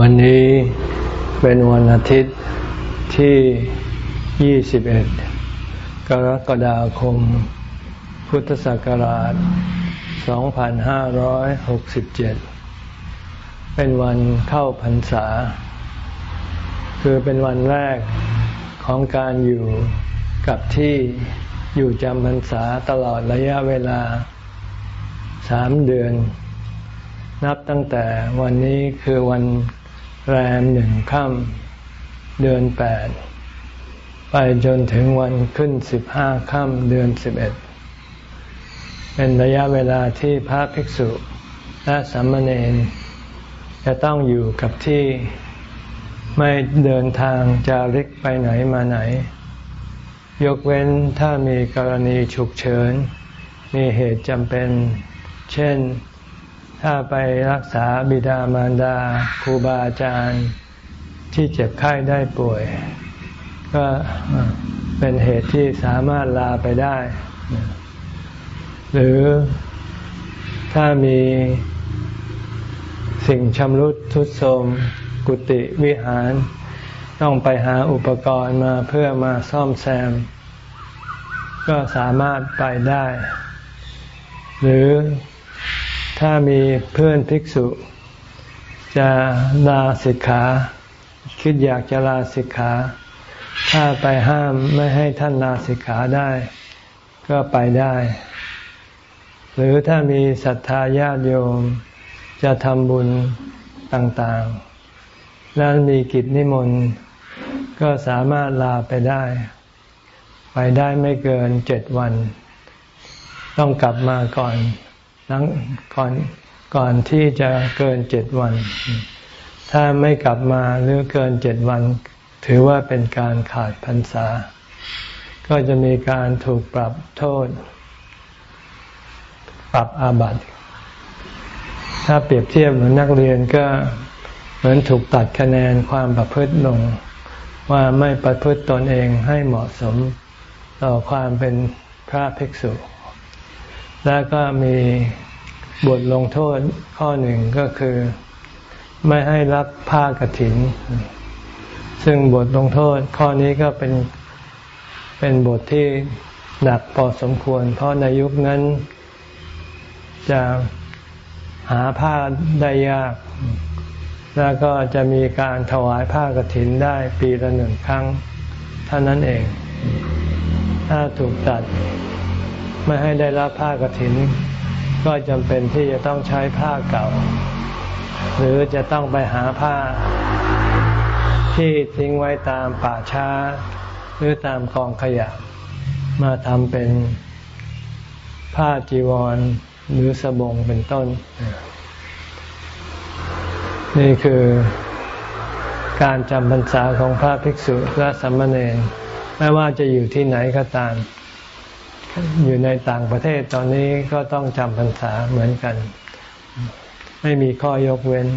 วันนี้เป็นวันอาทิตย์ที่ 21 กรกฎาคม พุทธศักราช 2567 เป็นวันเข้าพรรษา คือเป็นวันแรกของการอยู่กับที่อยู่จำพรรษาตลอดระยะเวลาสามเดือน นับตั้งแต่วันนี้คือวัน แรมหนึ่งค่ำเดือนแปดไปจนถึงวันขึ้นสิบห้าค่ำเดือนสิบเอ็ดเป็นระยะเวลาที่พระภิกษุและสามเณรจะต้องอยู่กับที่ไม่เดินทางจาริกไปไหนมาไหน ยกเว้นถ้ามีกรณีฉุกเฉิน มีเหตุจำเป็น เช่น ถ้าไปรักษาบิดามารดาครูบาอาจารย์ที่เจ็บไข้ได้ป่วย ก็เป็นเหตุที่สามารถลาไปได้ หรือถ้ามีสิ่งชำรุดทุดโทรมกุฏิวิหาร ต้องไปหาอุปกรณ์มาเพื่อมาซ่อมแซม ก็สามารถไปได้ หรือ ถ้ามีเพื่อนภิกษุ จะลาสิกขา คิดอยากจะลาสิกขา ถ้าไปห้ามไม่ให้ท่านลาสิกขาได้ ก็ไปได้ หรือถ้ามีศรัทธาญาติโยม จะทำบุญต่างๆ แล้วมีกิจนิมนต์ก็สามารถลาไปได้ ไปได้ไม่เกินเจ็ดวัน ต้องกลับมาก่อน หลังก่อนก่อนที่จะเกินเจ็ดวัน ถ้าไม่กลับมาหรือเกินเจ็ดวัน ถือว่าเป็นการขาดพรรษา ก็จะมีการถูกปรับโทษ ปรับอาบัติ ถ้าเปรียบเทียบเหมือนนักเรียนก็เหมือนถูกตัดคะแนนความประพฤติลง ว่าไม่ประพฤติตนเองให้เหมาะสมต่อความเป็นพระภิกษุ แล้วก็มีบทลงโทษข้อหนึ่งก็คือ ไม่ให้รับผ้ากรถิน ซึ่งบทลงโทษข้อนี้ก็เป็นเป็นบทที่หนักพอสมควร เพราะในยุคนั้นจะหาผ้าได้ยาก แล้วก็จะมีการถวายผ้ากรถินได้ปีละหนึ่งครั้งเท่านั้นเอง ถ้าถูกตัด ไม่ให้ได้รับผ้ากรถิน ก็จำเป็นที่จะต้องใช้ผ้าเก่า หรือจะต้องไปหาผ้า ที่ทิ้งไว้ตามป่าช้า หรือตามกองขยะ มาทำเป็นผ้าจีวรหรือสบงเป็นต้น นี่คือการจำพรรษาของพระภิกษุและสัมมาเนรไม่ว่าจะอยู่ที่ไหนก็ตาม อยู่ในต่างประเทศตอนนี้ก็ต้องจำพรรษาเหมือนกัน ไม่มีข้อยกเว้น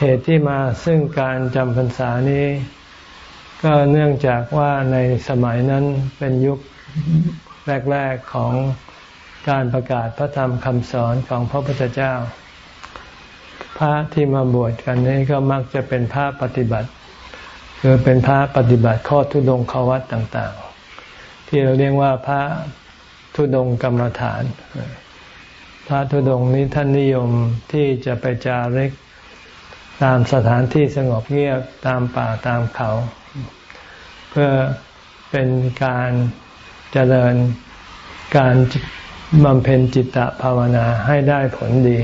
เหตุที่มาซึ่งการจำพรรษานี้ ก็เนื่องจากว่าในสมัยนั้นเป็นยุคแรก ๆของการประกาศพระธรรมคำสอนของพระพุทธเจ้า พระที่มาบวชกันนี้ก็มักจะเป็นพระปฏิบัติ คือเป็นพระปฏิบัติข้อทุดงขวัตต่างๆ ที่เราเรียกว่าพระทุดงกรรมฐาน พระทุดงนี้ท่านนิยมที่จะไปจาริกตามสถานที่สงบเงียบตามป่าตามเขา เพื่อเป็นการเจริญการบำเพ็ญจิตตภาวนาให้ได้ผลดี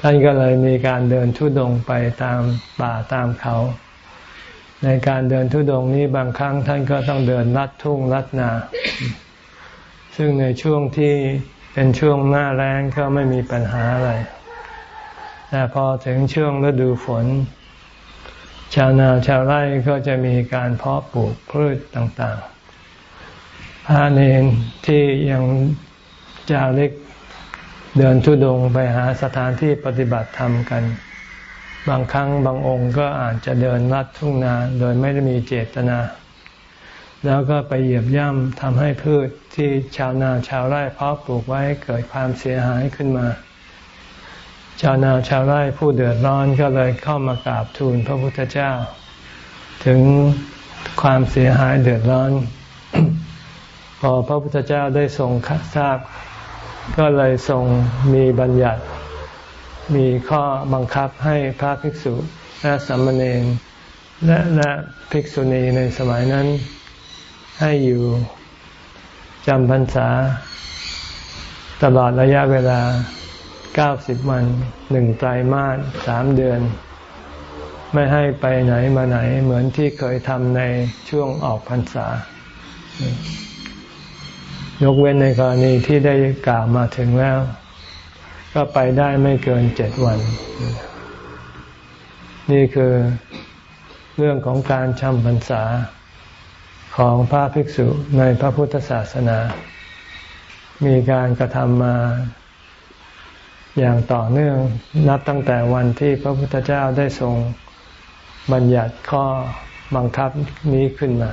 ท่านก็เลยมีการเดินทุดงไปตามป่าตามเขา ในการเดินทุดงนี้บางครั้งท่านก็ต้องเดินลัดทุ่งลัดนา ซึ่งในช่วงที่เป็นช่วงหน้าแรงก็ไม่มีปัญหาอะไร แต่พอถึงช่วงฤดูฝน ชาวนาชาวไร่ก็จะมีการเพาะปลูกพืชต่างๆพระเนนที่ยังจาริกเดินทุดงไปหาสถานที่ปฏิบัติธรรมกัน บางครั้งบางองค์ก็อาจจะเดินลัดทุ่งนาโดยไม่ได้มีเจตนา แล้วก็ไปเหยียบย่ำทำให้พืชที่ชาวนาชาวไร่เพาะปลูกไว้เกิดความเสียหายขึ้นมา ชาวนาชาวไร่ผู้เดือดร้อนก็เลยเข้ามากราบทูลพระพุทธเจ้า ถึงความเสียหายเดือดร้อน พอพระพุทธเจ้าได้ทรงทราบ ก็เลยทรงมีบัญญัติ มีข้อบังคับให้พระภิกษุและสัมมเนรและและภิกษุณีในสมัยนั้น ให้อยู่จำพรรษา ตลอดระยะเวลาเก้าสิบวันหนึ่งไตรมาสสามเดือน ไม่ให้ไปไหนมาไหนเหมือนที่เคยทำในช่วงออกพรรษายกเว้นในกรณีที่ได้กล่าวมาถึงแล้ว ก็ไปได้ไม่เกินเจ็ดวัน นี่คือเรื่องของการชำพรรษาของพระภิกษุในพระพุทธศาสนา มีการกระทำมาอย่างต่อเนื่องนับตั้งแต่วันที่พระพุทธเจ้าได้ทรงบัญญัติข้อบังคับนี้ขึ้นมา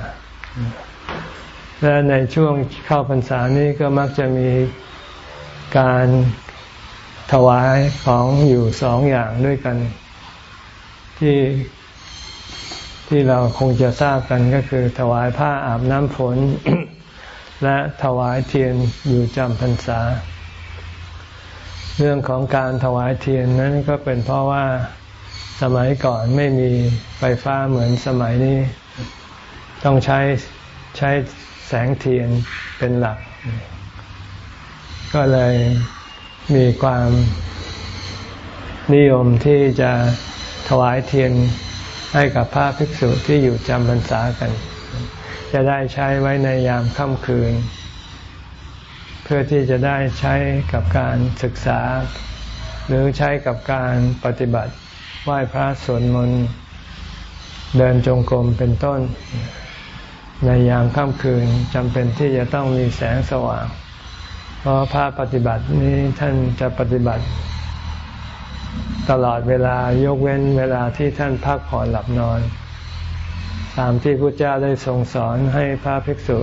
และในช่วงเข้าพรรษานี้ก็มักจะมีการ ถวายของอยู่สองอย่างด้วยกัน ที่ที่เราคงจะทราบกันก็คือ ถวายผ้าอาบน้ำฝน และถวายเทียนอยู่จำพรรษา เรื่องของการถวายเทียนนั้นก็เป็นเพราะว่าสมัยก่อนไม่มีไฟฟ้าเหมือนสมัยนี้ ต้องใช้ใช้แสงเทียนเป็นหลัก ก็เลย มีความนิยมที่จะถวายเทียนให้กับพระภิกษุที่อยู่จำพรรษากัน จะได้ใช้ไว้ในยามค่ำคืน เพื่อที่จะได้ใช้กับการศึกษา หรือใช้กับการปฏิบัติไหว้พระสวดมนต์เดินจงกรมเป็นต้น ในยามค่ำคืนจำเป็นที่จะต้องมีแสงสว่าง เพราะพระปฏิบัตินี้ท่านจะปฏิบัติ ตลอดเวลายกเว้นเวลาที่ท่านพักผ่อนหลับนอน ตามที่พระเจ้าได้ทรงสอนให้พระภิกษุ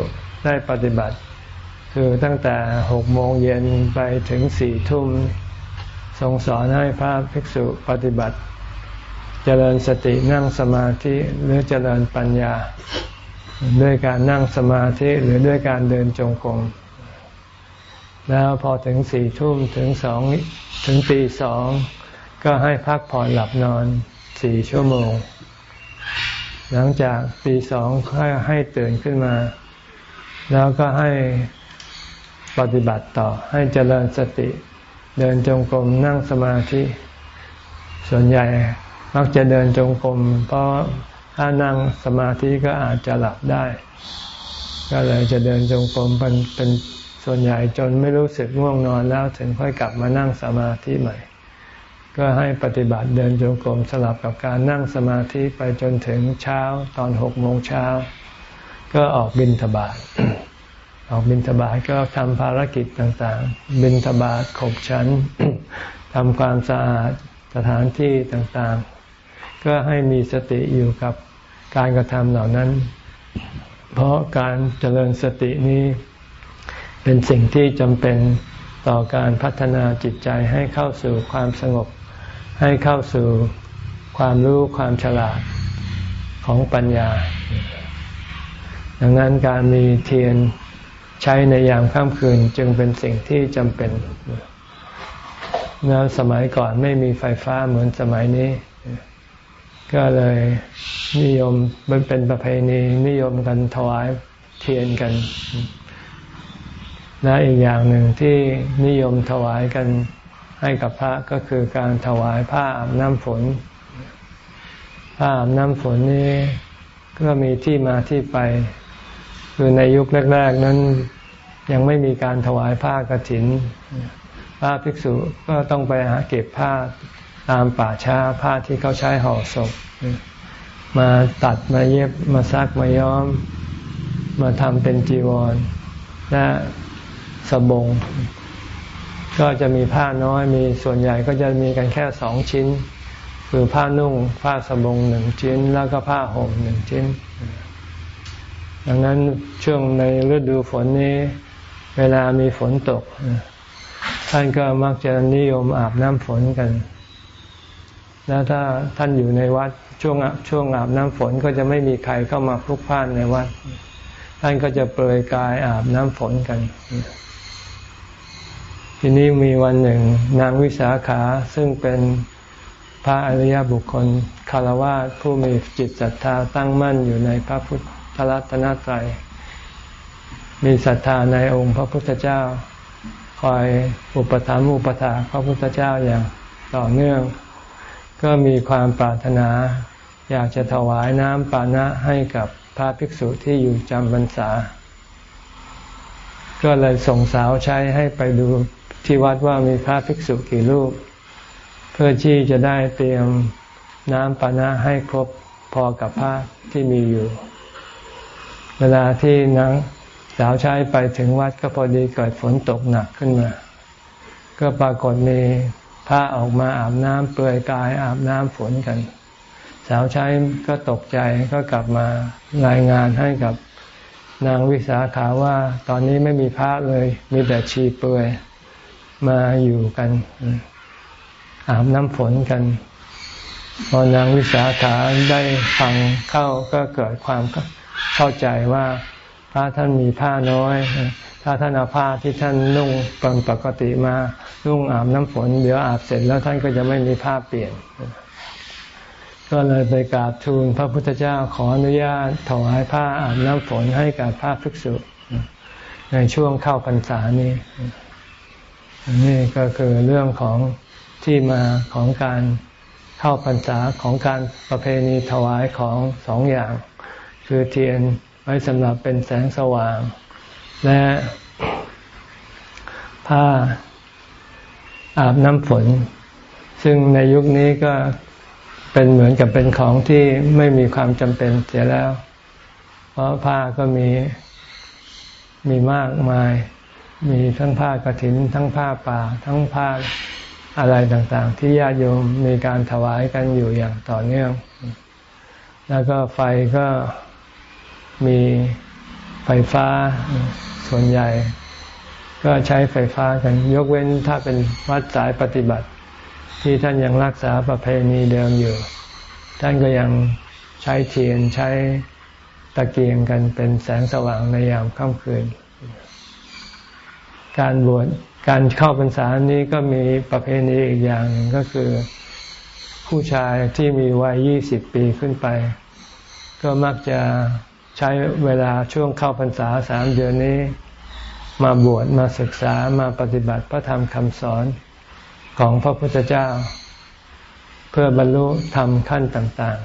ได้ปฏิบัติ คือตั้งแต่หกโมงเย็นไปถึงสี่ทุ่มทรงสอนให้พระภิกษุปฏิบัติ เจริญสตินั่งสมาธิหรือเจริญปัญญา ด้วยการนั่งสมาธิหรือด้วยการเดินจงกรม แล้วพอถึงสี่ทุ่มถึงสองถึงตีสองก็ให้พักผ่อนหลับนอนสี่ชั่วโมง หลังจากตีสองให้ให้ตื่นขึ้นมา แล้วก็ให้ปฏิบัติต่อให้เจริญสติ เดินจงกรมนั่งสมาธิ ส่วนใหญ่มักจะเดินจงกรมเพราะถ้านั่งสมาธิก็อาจจะหลับได้ ก็เลยจะเดินจงกรมเป็นเป็น ส่วนใหญ่จนไม่รู้สึกง่วงนอนแล้วถึงค่อยกลับมานั่งสมาธิใหม่ ก็ให้ปฏิบัติเดินจงกรมสลับกับการนั่งสมาธิไปจนถึงเช้าตอนหกโมงเช้า ก็ออกบินทบาทออกบินทบาทก็ทำภารกิจต่างๆ บินทบาทขบฉันทำความสะอาดสถานที่ต่างๆ ก็ให้มีสติอยู่กับการกระทำเหล่านั้น เพราะการเจริญสตินี้ เป็นสิ่งที่จำเป็นต่อการพัฒนาจิตใจให้เข้าสู่ความสงบ ให้เข้าสู่ความรู้ความฉลาดของปัญญา ดังนั้นการมีเทียนใช้ในยามค่ำคืนจึงเป็นสิ่งที่จำเป็นนะสมัยก่อนไม่มีไฟฟ้าเหมือนสมัยนี้ ก็เลยนิยมมันเป็นประเพณีนิยมกันถวายเทียนกัน และอีกอย่างหนึ่งที่นิยมถวายกันให้กับพระก็คือการถวายผ้าอาบน้ำฝน ผ้าอาบน้ำฝนนี้ก็มีที่มาที่ไป คือในยุคแรก ๆ นั้นยังไม่มีการถวายผ้ากรถินผ้าภิกษุก็ต้องไปหาเก็บผ้าตามป่าช้าผ้าที่เขาใช้ห่อศพ มาตัดมาเย็บมาซักมาย้อม มาทำเป็นจีวรและ สบง ก็จะมีผ้าน้อยมีส่วนใหญ่ก็จะมีกันแค่สองชิ้น คือผ้านุ่ง ผ้าสบงหนึ่งชิ้น แล้วก็ผ้าห่มหนึ่งชิ้น ดังนั้นช่วงในฤดูฝนนี้ เวลามีฝนตก ท่านก็มักจะนิยมอาบน้ำฝนกัน แล้วถ้าท่านอยู่ในวัดช่วงช่วงอาบน้ำฝนก็จะไม่มีใครเข้ามาพลุกพล่านในวัดท่านก็จะเปลยกายอาบน้ำฝนกัน ทีนี้มีวันหนึ่ง นางวิสาขาซึ่งเป็นพระอริยบุคคลคารวะผู้มีจิตศรัทธาตั้งมั่นอยู่ในพระพุทธรัตนตรัย มีศรัทธาในองค์พระพุทธเจ้า คอยอุปถัมภ์อุปถาพระพุทธเจ้าอย่างต่อเนื่อง ก็มีความปรารถนา อยากจะถวายน้ำปานะให้กับพระภิกษุที่อยู่จำพรรษา ก็เลยส่งสาวใช้ให้ไปดู ที่วัดว่ามีพระภิกษุกี่รูป เพื่อที่จะได้เตรียมน้ำปานะให้ครบพอกับผ้าที่มีอยู่ เวลาที่นางสาวใช้ไปถึงวัดก็พอดีเกิดฝนตกหนักขึ้นมา ก็ปรากฏมีพระออกมาอาบน้ำเปลือยกายอาบน้ำฝนกัน สาวใช้ก็ตกใจก็กลับมารายงานให้กับนางวิสาขาว่าตอนนี้ไม่มีพระเลย มีแต่ชีเปลือย มาอยู่กัน อาบน้ำฝนกัน พอนางวิสาขาได้ฟังเข้าก็เกิดความเข้าใจว่าพระท่านมีผ้าน้อย ถ้าท่านเอาผ้าที่ท่านนุ่งตอนปกติมานุ่งอาบน้ำฝน เดี๋ยวอาบเสร็จแล้วท่านก็จะไม่มีผ้าเปลี่ยน ก็เลยไปกราบทูลพระพุทธเจ้าขออนุญาตถวายผ้าอาบน้ำฝนให้กับพระภิกษุในช่วงเข้าพรรษานี้ นี่ก็คือเรื่องของที่มาของการเข้าพรรษาของการประเพณีถวายของสองอย่าง คือเทียนไว้สำหรับเป็นแสงสว่าง และผ้าอาบน้ำฝน ซึ่งในยุคนี้ก็เป็นเหมือนกับเป็นของที่ไม่มีความจำเป็นเสียแล้ว เพราะผ้าก็มีมีมากมาย มีทั้งผ้ากรถิน ทั้งผ้าป่า ทั้งผ้าอะไรต่างๆ ที่ญาติโยมมีการถวายกันอยู่อย่างต่อเนื่อง แล้วก็ไฟก็มีไฟฟ้าส่วนใหญ่ ก็ใช้ไฟฟ้ากันยกเว้นถ้าเป็นวัดสายปฏิบัติ ที่ท่านยังรักษาประเพณีเดิมอยู่ ท่านก็ยังใช้เทียนใช้ตะเกียงกันเป็นแสงสว่างในยามค่ำคืน การบวชการเข้าพรรษานี้ก็มีประเพณีอีกอย่างก็คือผู้ชายที่มีวัยยี่สิบปีขึ้นไป ก็มักจะใช้เวลาช่วงเข้าพรรษาสามเดือนนี้ มาบวชมาศึกษามาปฏิบัติพระธรรมคำสอนของพระพุทธเจ้า เพื่อบรรลุธรรมขั้นต่าง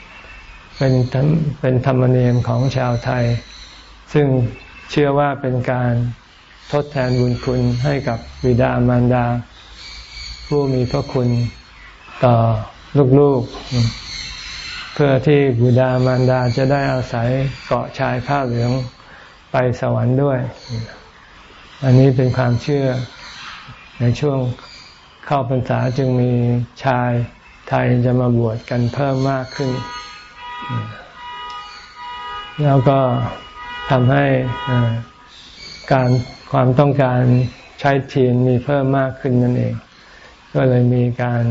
ๆ เป็นเป็นธรรมเนียมของชาวไทย ซึ่งเชื่อว่าเป็นการ ทดแทนบุญคุณให้กับบิดามารดา ผู้มีพระคุณต่อลูกๆ เพื่อที่บิดามารดาจะได้อาศัยเกาะชายผ้าเหลืองไปสวรรค์ด้วย อันนี้เป็นความเชื่อในช่วงเข้าพรรษาจึงมีชายไทยจะมาบวชกันเพิ่มมากขึ้น แล้วก็ทำให้การ ความต้องการใช้เทียนมีเพิ่มมากขึ้นนั่นเอง ก็เลยมีการ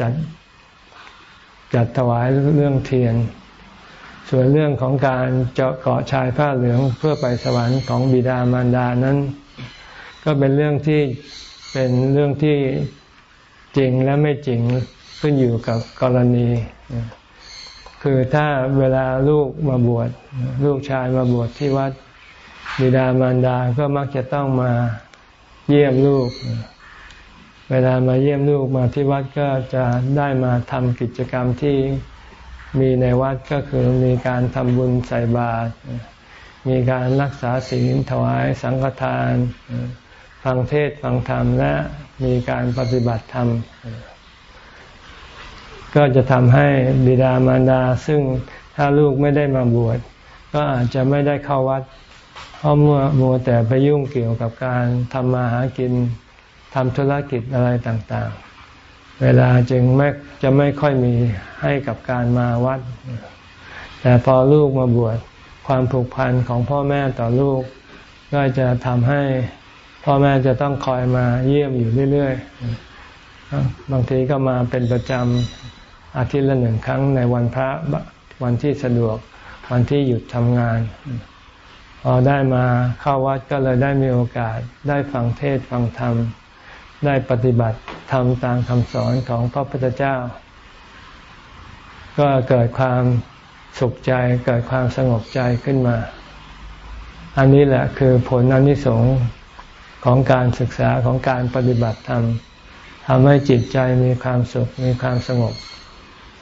จัดจัดถวายเรื่องเทียน ส่วนเรื่องของการเจาะเกาะชายผ้าเหลืองเพื่อไปสวรรค์ของบิดามารดานั้น ก็เป็นเรื่องที่เป็นเรื่องที่จริงและไม่จริงขึ้นอยู่กับกรณี คือถ้าเวลาลูกมาบวชลูกชายมาบวชที่วัด บิดามารดาก็มักจะต้องมาเยี่ยมลูก เวลามาเยี่ยมลูกมาที่วัดก็จะได้มาทำกิจกรรมที่มีในวัดก็คือมีการทำบุญใส่บาตรมีการรักษาศีลถวายสังฆทาน ฟังเทศฟังธรรมและมีการปฏิบัติธรรม ก็จะทำให้บิดามารดา ซึ่งถ้าลูกไม่ได้มาบวชก็อาจจะไม่ได้เข้าวัด เพราะมัวมัวแต่ไปยุ่งเกี่ยวกับการทำมาหากินทำธุรกิจอะไรต่างๆ เวลาจึงไม่จะไม่ค่อยมีให้กับการมาวัด แต่พอลูกมาบวชความผูกพันของพ่อแม่ต่อลูก ก็จะทำให้พ่อแม่จะต้องคอยมาเยี่ยมอยู่เรื่อยๆ บางทีก็มาเป็นประจำอาทิตย์ละหนึ่งครั้งในวันพระวันที่สะดวกวันที่หยุดทำงาน พอได้มาเข้าวัดก็เลยได้มีโอกาสได้ฟังเทศฟังธรรม ได้ปฏิบัติทำตามคำสอนของพระพุทธเจ้า ก็เกิดความสุขใจเกิดความสงบใจขึ้นมา อันนี้แหละคือผลอนิสงส์ของการศึกษาของการปฏิบัติธรรมทำให้จิตใจมีความสุขมีความสงบ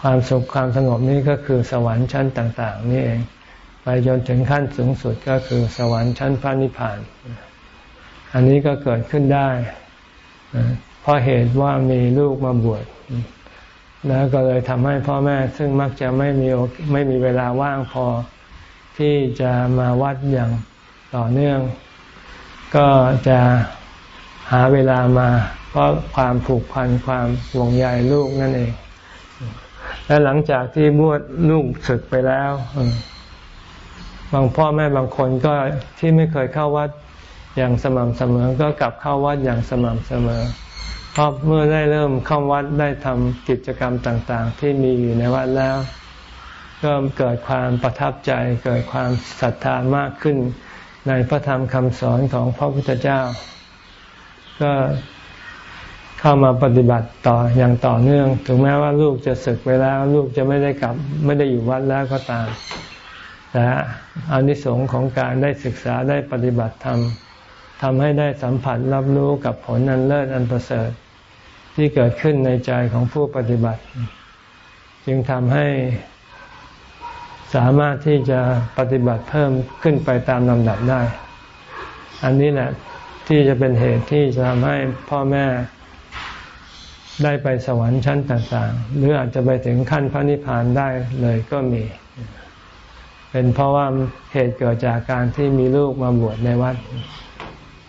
ความสุขความสงบนี้ก็คือสวรรค์ชั้นต่าง ๆ นี่เอง ไปจนถึงขั้นสูงสุดก็คือสวรรค์ชั้นพระนิพพาน อันนี้ก็เกิดขึ้นได้เพราะเหตุว่ามีลูกมาบวชแล้วก็เลยทำให้พ่อแม่ซึ่งมักจะไม่มีไม่มีเวลาว่างพอที่จะมาวัดอย่างต่อเนื่อง ก็จะหาเวลามา เพราะความผูกพันความห่วงใยลูกนั่นเอง และหลังจากที่บวชลูกศึกไปแล้ว บางพ่อแม่บางคนก็ที่ไม่เคยเข้าวัดอย่างสม่ำเสมอ ก็กลับเข้าวัดอย่างสม่ำเสมอเพราะเมื่อได้เริ่มเข้าวัดได้ทำกิจกรรมต่างๆ ที่มีอยู่ในวัดแล้ว ก็เกิดความประทับใจ เกิดความศรัทธามากขึ้น ในพระธรรมคำสอนของพระพุทธเจ้า ก็เข้ามาปฏิบัติต่ออย่างต่อเนื่อง ถึงแม้ว่าลูกจะศึกไปแล้ว ลูกจะไม่ได้กลับ ไม่ได้อยู่วัดแล้วก็ตาม แต่อานิสงส์ของการได้ศึกษาได้ปฏิบัติธรรมทำให้ได้สัมผัสรับรู้กับผลนันเลิศอันประเสริฐ ที่เกิดขึ้นในใจของผู้ปฏิบัติ จึงทำให้สามารถที่จะปฏิบัติเพิ่มขึ้นไปตามลำดับได้ อันนี้แหละที่จะเป็นเหตุที่จะทำให้พ่อแม่ได้ไปสวรรค์ชั้นต่าง ๆ หรืออาจจะไปถึงขั้นพระนิพพานได้เลยก็มี เป็นเพราะว่าเหตุเกิดจากการที่มีลูกมาบวชในวัด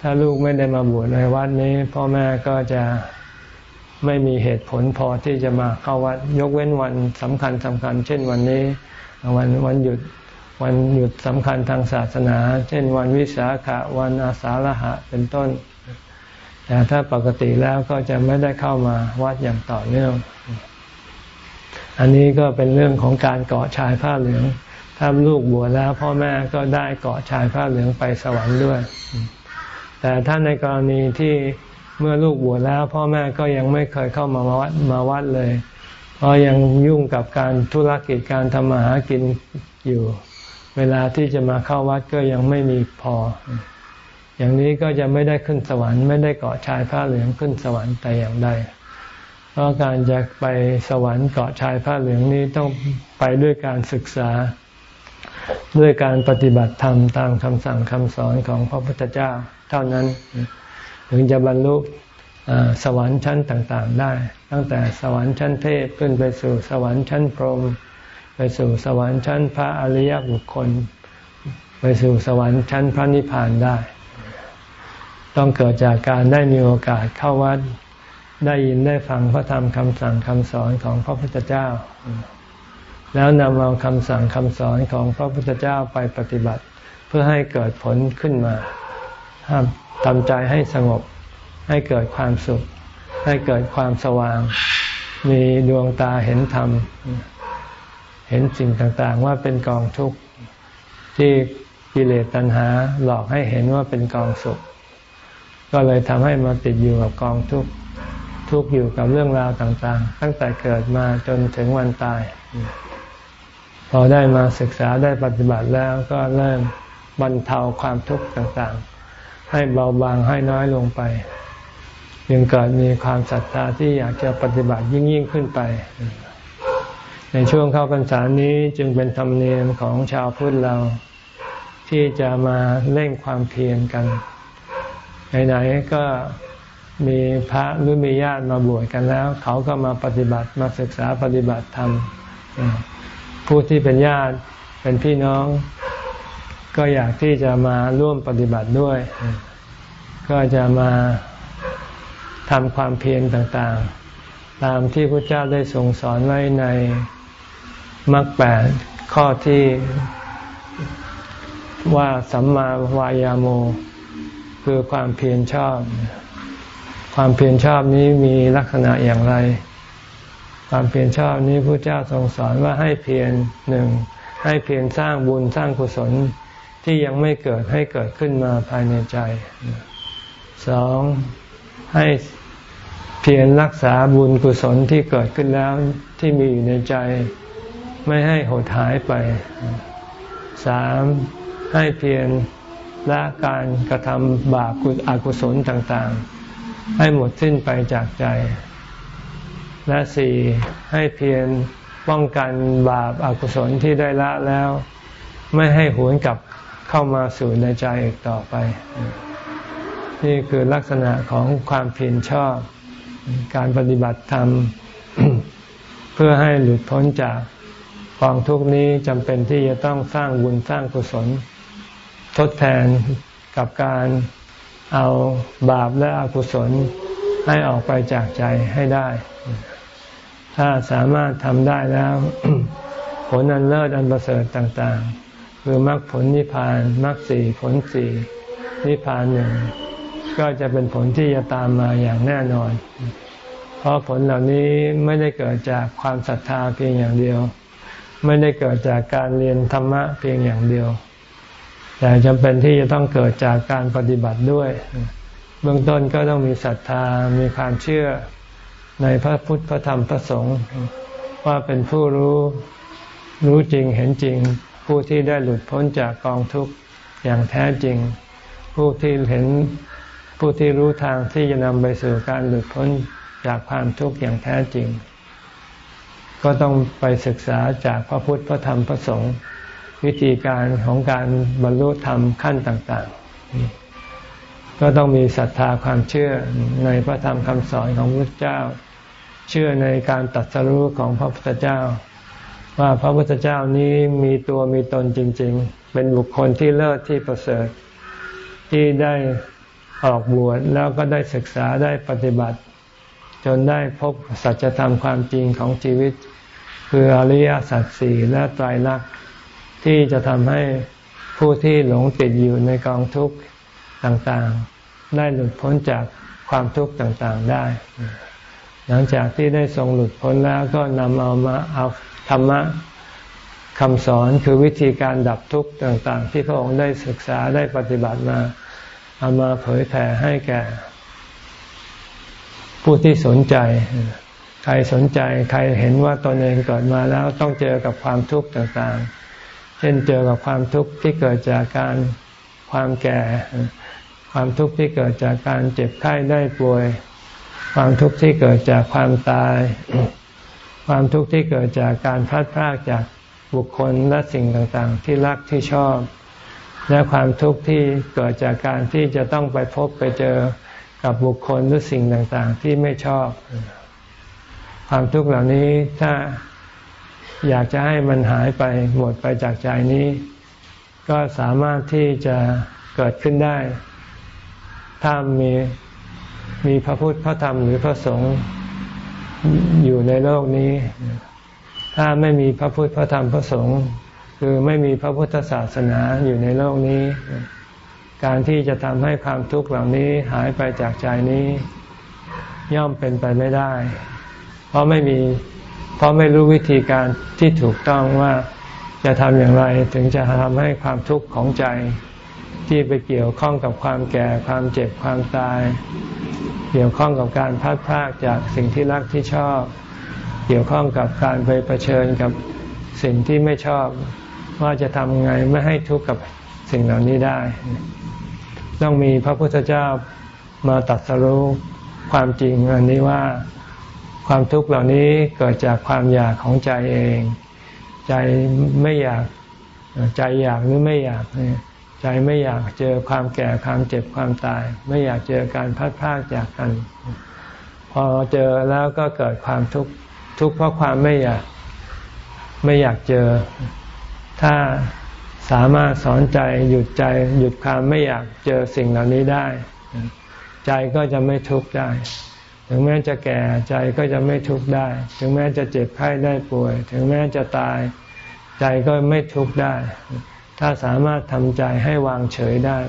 ถ้าลูกไม่ได้มาบวชในวัดนี้ พ่อแม่ก็จะไม่มีเหตุผลพอที่จะมาเข้าวัด ยกเว้นวันสำคัญสำคัญ เช่นวันนี้ วันวันหยุดวันหยุดสำคัญทางศาสนา เช่นวันวิสาขะวันอาสาฬหะเป็นต้น แต่ถ้าปกติแล้วก็จะไม่ได้เข้ามาวัดอย่างต่อเนื่อง อันนี้ก็เป็นเรื่องของการเกาะชายผ้าเหลือง ถ้าลูกบวชแล้วพ่อแม่ก็ได้เกาะชายผ้าเหลืองไปสวรรค์ด้วย แต่ถ้าในกรณีที่เมื่อลูกบวชแล้ว พ่อแม่ก็ยังไม่เคยเข้ามาวัดมาวัดเลย เพราะยังยุ่งกับการธุรกิจการทำมาหากินอยู่ เวลาที่จะมาเข้าวัดก็ยังไม่มีพอ อย่างนี้ก็จะไม่ได้ขึ้นสวรรค์ไม่ได้เกาะชายผ้าเหลืองขึ้นสวรรค์แต่อย่างใดเพราะการจะไปสวรรค์เกาะชายผ้าเหลืองนี้ต้องไปด้วยการศึกษา ด้วยการปฏิบัติธรรมตามคำสั่งคำสอนของพระพุทธเจ้าเท่านั้น ถึงจะบรรลุสวรรค์ชั้นต่างๆได้ ตั้งแต่สวรรค์ชั้นเทพขึ้นไปสู่สวรรค์ชั้นพรหมไปสู่สวรรค์ชั้นพระอริยบุคคล ไปสู่สวรรค์ชั้นพระนิพพานได้ ต้องเกิดจากการได้มีโอกาสเข้าวัดได้ยินได้ฟังพระธรรมคำสั่งคำสอนของพระพุทธเจ้า แล้วนำเอาคำสั่งคำสอนของพระพุทธเจ้าไปปฏิบัติ เพื่อให้เกิดผลขึ้นมาทำใจให้สงบ ให้เกิดความสุข ให้เกิดความสว่าง มีดวงตาเห็นธรรม เห็นสิ่งต่างๆว่าเป็นกองทุกข์ที่กิเลสตัณหาหลอกให้เห็นว่าเป็นกองสุข ก็เลยทำให้มาติดอยู่กับกองทุกข์ทุกข์อยู่กับเรื่องราวต่างๆ ตั้งแต่เกิดมาจนถึงวันตาย พอได้มาศึกษาได้ปฏิบัติแล้วก็เริ่มบรรเทาความทุกข์ต่างๆ ให้เบาบางให้น้อยลงไปยังเกิดมีความศรัทธาที่อยากจะปฏิบัติยิ่งยิ่งขึ้นไป ในช่วงเข้าพรรษานี้จึงเป็นธรรมเนียมของชาวพุทธเรา ที่จะมาเร่งความเพียรกัน ไหนๆก็มีพระหรือมีญาติมาบวชกันแล้ว เขาก็มาปฏิบัติมาศึกษาปฏิบัติธรรม ผู้ที่เป็นญาติเป็นพี่น้อง ก็อยากที่จะมาร่วมปฏิบัติด้วย ก็จะมาทำความเพียรต่างๆ ตามที่พระเจ้าได้ทรงสอนไว้ในมรรคแปดข้อที่ว่าสัมมาวายาโม คือความเพียรชอบคความเพียรชอบนี้มีลักษณะอย่างไร ความเพียรชอบนี้พระเจ้าทรงสอนว่าให้เพียรหนึ่งให้เพียรสร้างบุญสร้างกุศลที่ยังไม่เกิดให้เกิดขึ้นมาภายในใจสองให้เพียรรักษาบุญกุศลที่เกิดขึ้นแล้วที่มีอยู่ในใจ ไม่ให้หดหายไปสามให้เพียรละการกระทำบาปอกุศลต่างๆ ให้หมดสิ้นไปจากใจ และสี่ให้เพียรป้องกันบาปอากุศลที่ได้ละแล้ว ไม่ให้หวนกลับเข้ามาสู่ในใจอีกต่อไป นี่คือลักษณะของความเพียรชอบ การปฏิบัติธรรม เพื่อให้หลุดพ้นจากกองทุกนี้จำเป็นที่จะต้องสร้างบุญสร้างกุศล ทดแทนกับการเอาบาปและอกุศลให้ออกไปจากใจให้ได้ ถ้าสามารถทำได้แล้ว ผลอันเลิศอันประเสริฐต่างๆ คือมรรคผลนิพพานมรรคสี่ผลสี่นิพพานหนึ่งก็จะเป็นผลที่จะตามมาอย่างแน่นอน เพราะผลเหล่านี้ไม่ได้เกิดจากความศรัทธาเพียงอย่างเดียว ไม่ได้เกิดจากการเรียนธรรมะเพียงอย่างเดียว แต่จำเป็นที่จะต้องเกิดจากการปฏิบัติด้วย เบื้องต้นก็ต้องมีศรัทธามีความเชื่อ ในพระพุทธพระธรรมพระสงฆ์ว่าเป็นผู้รู้รู้จริงเห็นจริง ผู้ที่ได้หลุดพ้นจากกองทุกข์อย่างแท้จริง ผู้ที่เห็นผู้ที่รู้ทางที่จะนำไปสู่การหลุดพ้นจากความทุกข์อย่างแท้จริง ก็ต้องไปศึกษาจากพระพุทธพระธรรมพระสงฆ์วิธีการของการบรรลุธรรมขั้นต่างๆ ก็ต้องมีศรัทธาความเชื่อในพระธรรมคำสอนของพระเจ้า เชื่อในการตัดสรู้ของพระพุทธเจ้า ว่าพระพุทธเจ้านี้มีตัวมีตนจริง ๆ เป็นบุคคลที่เลิศที่ประเสริฐ ที่ได้ออกบวชแล้วก็ได้ศึกษาได้ปฏิบัติ จนได้พบสัจธรรมความจริงของชีวิต คืออริยสัจสี่และไตรลักษณ์ที่จะทำให้ผู้ที่หลงติดอยู่ในกองทุกข์ต่างๆ ได้หลุดพ้นจากความทุกข์ต่างๆได้ หลังจากที่ได้ทรงหลุดพ้นแล้วก็นำเอามาเอาธรรมะคำสอนคือวิธีการดับทุกข์ต่าง ๆ ที่พระองค์ได้ศึกษาได้ปฏิบัติมาเอามาเผยแผ่ให้แก่ ผู้ที่สนใจ ใครสนใจใครเห็นว่าตนเองเกิดมาแล้วต้องเจอกับความทุกข์ต่างๆ เช่นเจอกับความทุกข์ที่เกิดจากการความแก่ ความทุกข์ที่เกิดจากการเจ็บไข้ได้ป่วย ความทุกข์ที่เกิดจากความตาย ความทุกข์ที่เกิดจากการพลาดพลาดจากบุคคลและสิ่งต่างๆ ที่รักที่ชอบ และความทุกข์ที่เกิดจากการที่จะต้องไปพบไปเจอกับบุคคลหรือสิ่งต่างๆ ที่ไม่ชอบ ความทุกข์เหล่านี้ถ้าอยากจะให้มันหายไปหมดไปจากใจนี้ ก็สามารถที่จะเกิดขึ้นได้ ถ้ามี มีพระพุทธพระธรรมหรือพระสงฆ์อยู่ในโลกนี้ ถ้าไม่มีพระพุทธพระธรรมพระสงฆ์คือไม่มีพระพุทธศาสนาอยู่ในโลกนี้ การที่จะทำให้ความทุกข์เหล่านี้หายไปจากใจนี้ ย่อมเป็นไปไม่ได้ เพราะไม่มีเพราะไม่รู้วิธีการที่ถูกต้องว่าจะทำอย่างไรถึงจะทำให้ความทุกข์ของใจที่ไปเกี่ยวข้องกับความแก่ความเจ็บความตาย เกี่ยวข้องกับการพัดพากจากสิ่งที่รักที่ชอบ เกี่ยวข้องกับการไปเผชิญกับสิ่งที่ไม่ชอบ ว่าจะทำไงไม่ให้ทุกข์กับสิ่งเหล่านี้ได้ ต้องมีพระพุทธเจ้ามาตัดสรู้ความจริงอันนี้ว่าความทุกข์เหล่านี้เกิดจากความอยากของใจเอง ใจไม่อยากใจอยากหรือไม่อยาก ใจไม่อยากเจอความแก่ความเจ็บความตาย ไม่อยากเจอการพัดพากจากกัน พอเจอแล้วก็เกิดความทุกข์ทุกข์เพราะความไม่อยากไม่อยากเจอ ถ้าสามารถสอนใจหยุดใจ หยุดความไม่อยากเจอสิ่งเหล่านี้ได้ ใจก็จะไม่ทุกข์ได้ ถึงแม้จะแก่ใจก็จะไม่ทุกข์ได้ ถึงแม้จะเจ็บไข้ได้ป่วย ถึงแม้จะตาย ใจก็ไม่ทุกข์ได้ ถ้าสามารถทำใจให้วางเฉยได้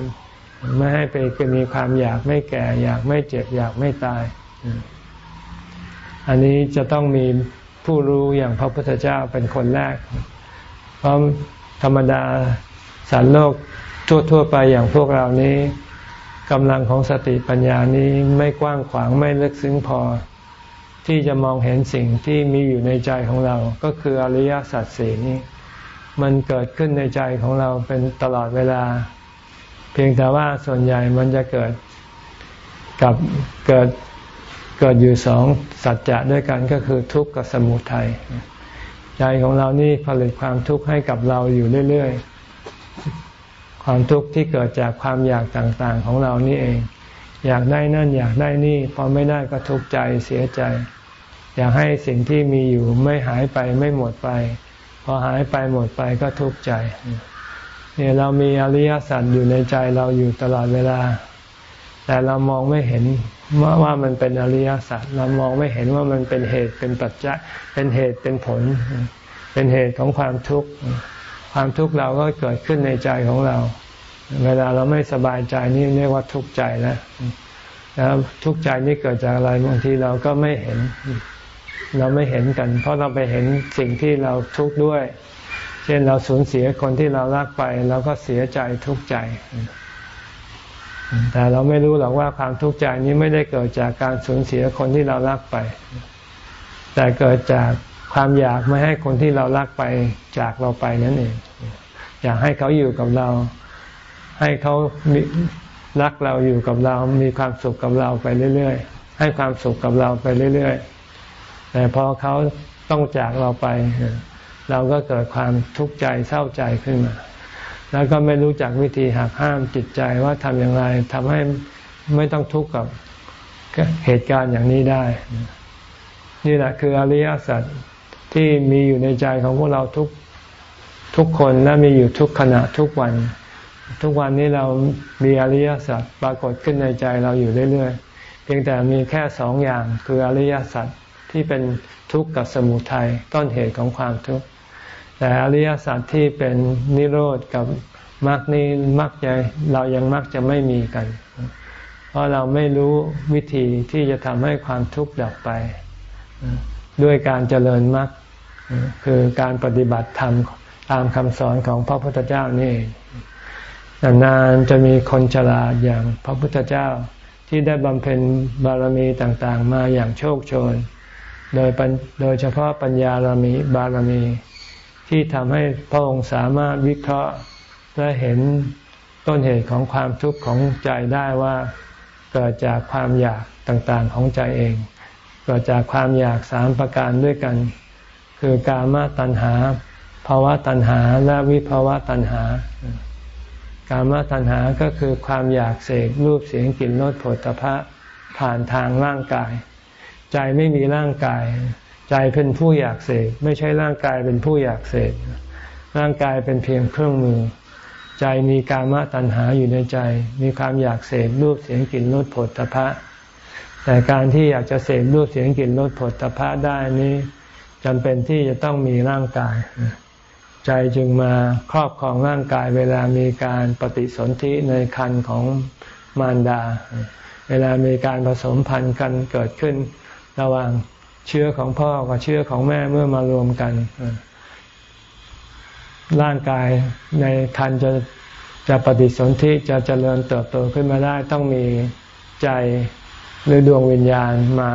ไม่ให้ไปมีความอยากไม่แก่ อยากไม่เจ็บ อยากไม่ตาย อันนี้จะต้องมีผู้รู้อย่างพระพุทธเจ้าเป็นคนแรก เพราะธรรมดาสารโลกทั่ว ๆ ไปอย่างพวกเรานี้กำลังของสติปัญญานี้ไม่กว้างขวางไม่ลึกซึ้งพอ ที่จะมองเห็นสิ่งที่มีอยู่ในใจของเรา ก็คืออริยสัจสี่นี้ มันเกิดขึ้นในใจของเราเป็นตลอดเวลา เพียงแต่ว่าส่วนใหญ่มันจะเกิดกับเกิดเกิดอยู่สองสัจจะด้วยกันก็คือทุกข์กับสมุทัยใจของเรานี่ผลิตความทุกข์ให้กับเราอยู่เรื่อยๆ ความทุกข์ที่เกิดจากความอยากต่างๆของเรานี่เอง อยากได้นั่นอยากได้นี่พอไม่ได้ก็ทุกข์ใจเสียใจ อยากให้สิ่งที่มีอยู่ไม่หายไปไม่หมดไป อหายไปหมดไปก็ทุกข์ใจ เนี่ยเรามีอริยสัจอยู่ในใจเราอยู่ตลอดเวลา แต่เรามองไม่เห็นว่าว่ามันเป็นอริยสัจเรามองไม่เห็นว่ามันเป็นเหตุเป็นปัจจัยเป็นเหตุเป็นผล เป็นเหตุของความทุกข์ความทุกข์เราก็เกิดขึ้นในใจของเรา เวลาเราไม่สบายใจนี่เรียกว่าทุกข์ใจแล้วแล้วทุกข์ใจนี่เกิดจากอะไรบางทีเราก็ไม่เห็น เราไม่เห็นกัน เพราะเราไปเห็นสิ่งที่เราทุกข์ด้วย เช่นเราสูญเสียคนที่เรารักไปเราก็เสียใจทุกข์ใจ แต่เราไม่รู้หรอกว่าความทุกข์ใจนี้ไม่ได้เกิดจากการสูญเสียคนที่เรารักไป แต่เกิดจากความอยากไม่ให้คนที่เรารักไปจากเราไปนั่นเอง อยากให้เขาอยู่กับเรา ให้เขารักเราอยู่กับเรา มีความสุขกับเราไปเรื่อย ๆ ให้ความสุขกับเราไปเรื่อย ๆ แต่พอเขาต้องจากเราไป เราก็เกิดความทุกข์ใจเศร้าใจขึ้นมา แล้วก็ไม่รู้จักวิธีหักห้ามจิตใจว่าทำอย่างไรทำให้ไม่ต้องทุกข์กับเหตุการณ์อย่างนี้ได้ นี่แหละคืออริยสัจที่มีอยู่ในใจของพวกเราทุกทุกคนและมีอยู่ทุกขณะทุกวัน ทุกวันนี้เรามีอริยสัจปรากฏขึ้นในใจเราอยู่เรื่อยๆเพียงแต่มีแค่สองอย่างคืออริยสัจ ที่เป็นทุกข์กับสมุทัยต้นเหตุของความทุกข์แต่อริยสัจที่เป็นนิโรธกับมรรคนี้มักจะเรายังมักจะไม่มีกัน เพราะเราไม่รู้วิธีที่จะทำให้ความทุกข์ดับไป ด้วยการเจริญมรรคคือการปฏิบัติธรรมตามคำสอนของพระพุทธเจ้านี่นานๆจะมีคนฉลาดอย่างพระพุทธเจ้าที่ได้บำเพ็ญบารมีต่างๆ มาอย่างโชคโชน โดยโดยเฉพาะปัญญารมีบารมี ที่ทำให้พระองค์สามารถวิเคราะห์และเห็นต้นเหตุของความทุกข์ของใจได้ว่าเกิดจากความอยากต่างๆของใจเอง เกิดจากความอยากสามประการด้วยกัน คือกามตัณหาภาวะตัณหาและวิภาวะตัณหา กามตัณหาก็คือความอยากเสกรูปเสียงกลิ่นรสผลตภะผ่านทางร่างกาย ใจไม่มีร่างกาย ใจเป็นผู้อยากเสพไม่ใช่ร่างกายเป็นผู้อยากเสพร่างกายเป็นเพียงเครื่องมือ ใจมีกามตัณหาอยู่ในใจ มีความอยากเสพรูปเสียงกลิ่นรสผลตภะแต่การที่อยากจะเสพรูปเสียงกลิ่นรสผลตภะได้นี้จำเป็นที่จะต้องมีร่างกาย ใจจึงมาครอบครองร่างกาย เวลามีการปฏิสนธิในคันของมารดา เวลามีการผสมพันธุ์กันเกิดขึ้น ระหว่างเชื้อของพ่อกับเชื้อของแม่เมื่อมารวมกันร่างกายในคันจะจะปฏิสนธิจะเจริญเติบโตขึ้นมาได้ ต้องมีใจหรือดวงวิญญาณมา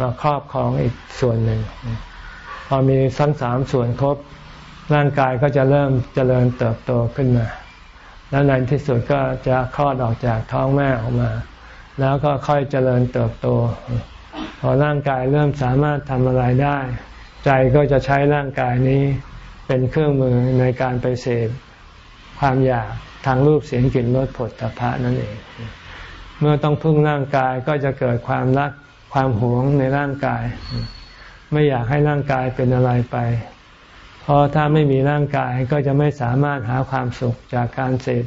มาครอบครองอีกส่วนหนึ่ง พอมีทั้งสามส่วนครบ ร่างกายก็จะเริ่มเจริญเติบโตขึ้นมา แล้วในที่สุดก็จะคลอดออกจากท้องแม่ออกมา แล้วก็ค่อยเจริญเติบโต พอร่างกายเริ่มสามารถทำอะไรได้ ใจก็จะใช้ร่างกายนี้เป็นเครื่องมือในการไปเสพความอยากทางรูปเสียงกลิ่นรสผลตภะนั่นเอง เมื่อต้องพึ่งร่างกายก็จะเกิดความรักความหวงในร่างกาย ไม่อยากให้ร่างกายเป็นอะไรไป เพราะถ้าไม่มีร่างกายก็จะไม่สามารถหาความสุขจากการเสพ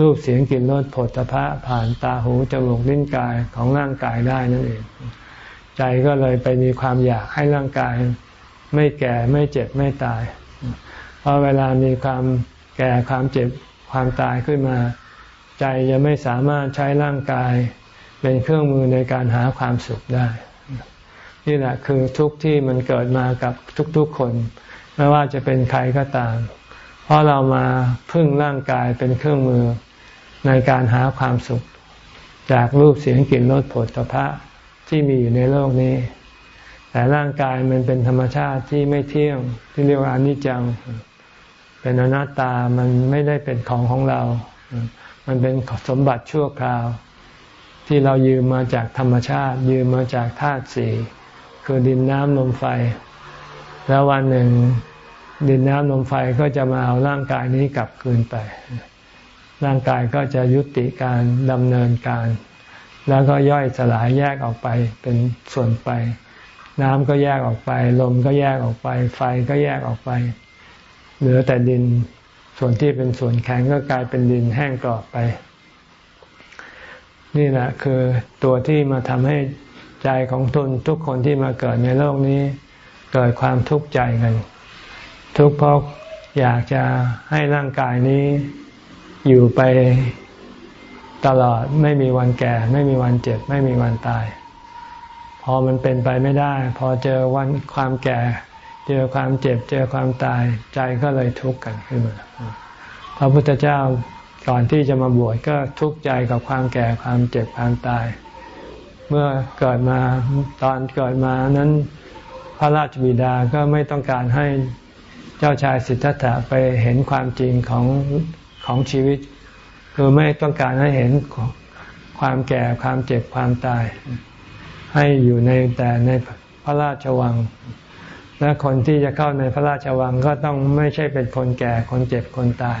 รูปเสียงกลิ่นรสผลตภะผ่านตาหูจมูกลิ้นกายของร่างกายได้นั่นเอง ใจก็เลยไปมีความอยากให้ร่างกาย ไม่แก่ไม่เจ็บไม่ตาย เพราะเวลามีความแก่ความเจ็บความตายขึ้นมา ใจจะไม่สามารถใช้ร่างกาย เป็นเครื่องมือในการหาความสุขได้ นี่แหละคือทุกข์ที่มันเกิดมากับทุกๆคน ไม่ว่าจะเป็นใครก็ตาม เพราะเรามาพึ่งร่างกายเป็นเครื่องมือในการหาความสุข จากรูปเสียงกลิ่นรสผลตภะ ที่มีอยู่ในโลกนี้ แต่ร่างกายมันเป็นธรรมชาติที่ไม่เที่ยง ที่เรียกว่าอนิจจัง เป็นอนัตตา มันไม่ได้เป็นของของเรา มันเป็นสมบัติชั่วคราว ที่เรายืมมาจากธรรมชาติ ยืมมาจากธาตุสี่คือดินน้ำลมไฟ แล้ววันหนึ่งดินน้ำลมไฟก็จะมาเอาร่างกายนี้กลับคืนไป ร่างกายก็จะยุติการดำเนินการ แล้วก็ย่อยสลายแยกออกไปเป็นส่วนไป น้ำก็แยกออกไป ลมก็แยกออกไป ไฟก็แยกออกไป เหลือแต่ดินส่วนที่เป็นส่วนแข็งก็กลายเป็นดินแห้งกรอบไป นี่แหละคือตัวที่มาทำให้ใจของทุนทุกคนที่มาเกิดในโลกนี้ เกิดความทุกข์ใจกัน ทุกข์เพราะอยากจะให้ร่างกายนี้อยู่ไป ตลอดไม่มีวันแก่ ไม่มีวันเจ็บ ไม่มีวันตาย พอมันเป็นไปไม่ได้ พอเจอวันความแก่ เจอความเจ็บ เจอความตายใจก็เลยทุกข์กันขึ้นมาพระพุทธเจ้าก่อนที่จะมาบวชก็ทุกข์ใจกับความแก่ความเจ็บความตาย เมื่อเกิดมาตอนเกิดมานั้นพระราชบิดาก็ไม่ต้องการให้เจ้าชายสิทธัตถะไปเห็นความจริงของของชีวิต คือไม่ต้องการให้เห็นความแก่ความเจ็บความตาย ให้อยู่ในแต่ในพระราชวัง และคนที่จะเข้าในพระราชวังก็ต้องไม่ใช่เป็นคนแก่คนเจ็บคนตาย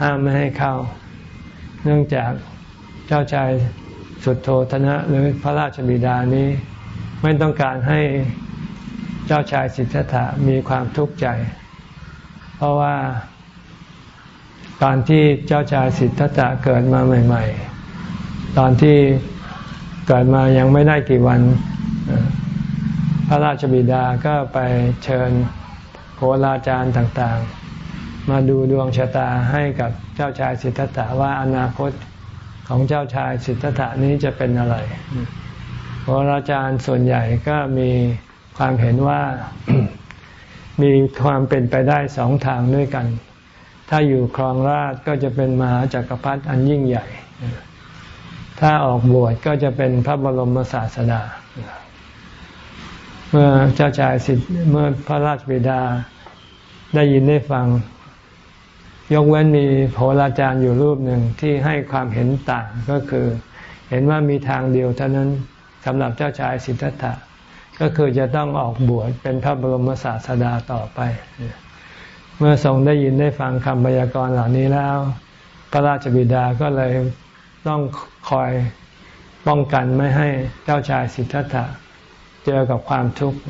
ห้ามไม่ให้เข้า เนื่องจากเจ้าชายสุดโทธนะหรือพระราชบิดานี้ ไม่ต้องการให้เจ้าชายสิทธัตถะมีความทุกข์ใจ เพราะว่า ตอนที่เจ้าชายสิทธัตถะเกิดมาใหม่ ๆ ตอนที่เกิดมายังไม่ได้กี่วัน พระราชบิดาก็ไปเชิญโหราจารย์ต่างๆ มาดูดวงชะตาให้กับเจ้าชายสิทธัตถะว่าอนาคตของเจ้าชายสิทธัตถะนี้จะเป็นอะไรโหราจารย์ส่วนใหญ่ก็มีความเห็นว่ามีความเป็นไปได้สองทางด้วยกัน ถ้าอยู่ครองราชก็จะเป็นมหาจักรพรรดิอันยิ่งใหญ่ ถ้าออกบวชก็จะเป็นพระบรมศาสดา เมื่อเจ้าชายสิทธิ์เมื่อพระราชบิดาได้ยินได้ฟัง ยกเว้นมีโหราจารย์อยู่รูปหนึ่งที่ให้ความเห็นต่างก็คือ เห็นว่ามีทางเดียวเท่านั้นสำหรับเจ้าชายสิทธัตถะก็คือจะต้องออกบวชเป็นพระบรมศาสดาต่อไป เมื่อทรงได้ยินได้ฟังคำพยากรณ์เหล่านี้แล้ว พระราชบิดาก็เลยต้องคอยป้องกันไม่ให้เจ้าชายสิทธัตถะเจอกับความทุกข์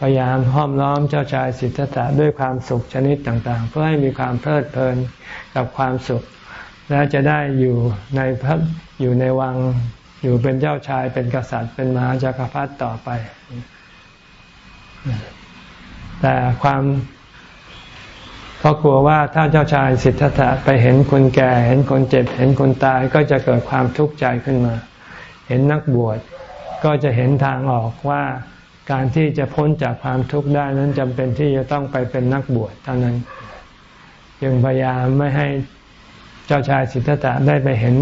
พยายามห้อมล้อมเจ้าชายสิทธัตถะด้วยความสุขชนิดต่าง ๆ เพื่อให้มีความเพลิดเพลินกับความสุข และจะได้อยู่ในพระอยู่ในวังอยู่เป็นเจ้าชายเป็นกษัตริย์เป็นมหาจักรพรรดิต่อไป แต่ความ ราะกลัวว่าถ้าเจ้าชายสิทธัตถะไปเห็นคนแก่ เห็นคนเจ็บ เห็นคนตายก็จะเกิดความทุกข์ใจขึ้นมา เห็นนักบวชก็จะเห็นทางออกว่าการที่จะพ้นจากความทุกข์ได้นั้นจำเป็นที่จะต้องไปเป็นนักบวชเท่านั้นยังพยายามไม่ให้เจ้าชายสิทธัตถะได้ไปเห็น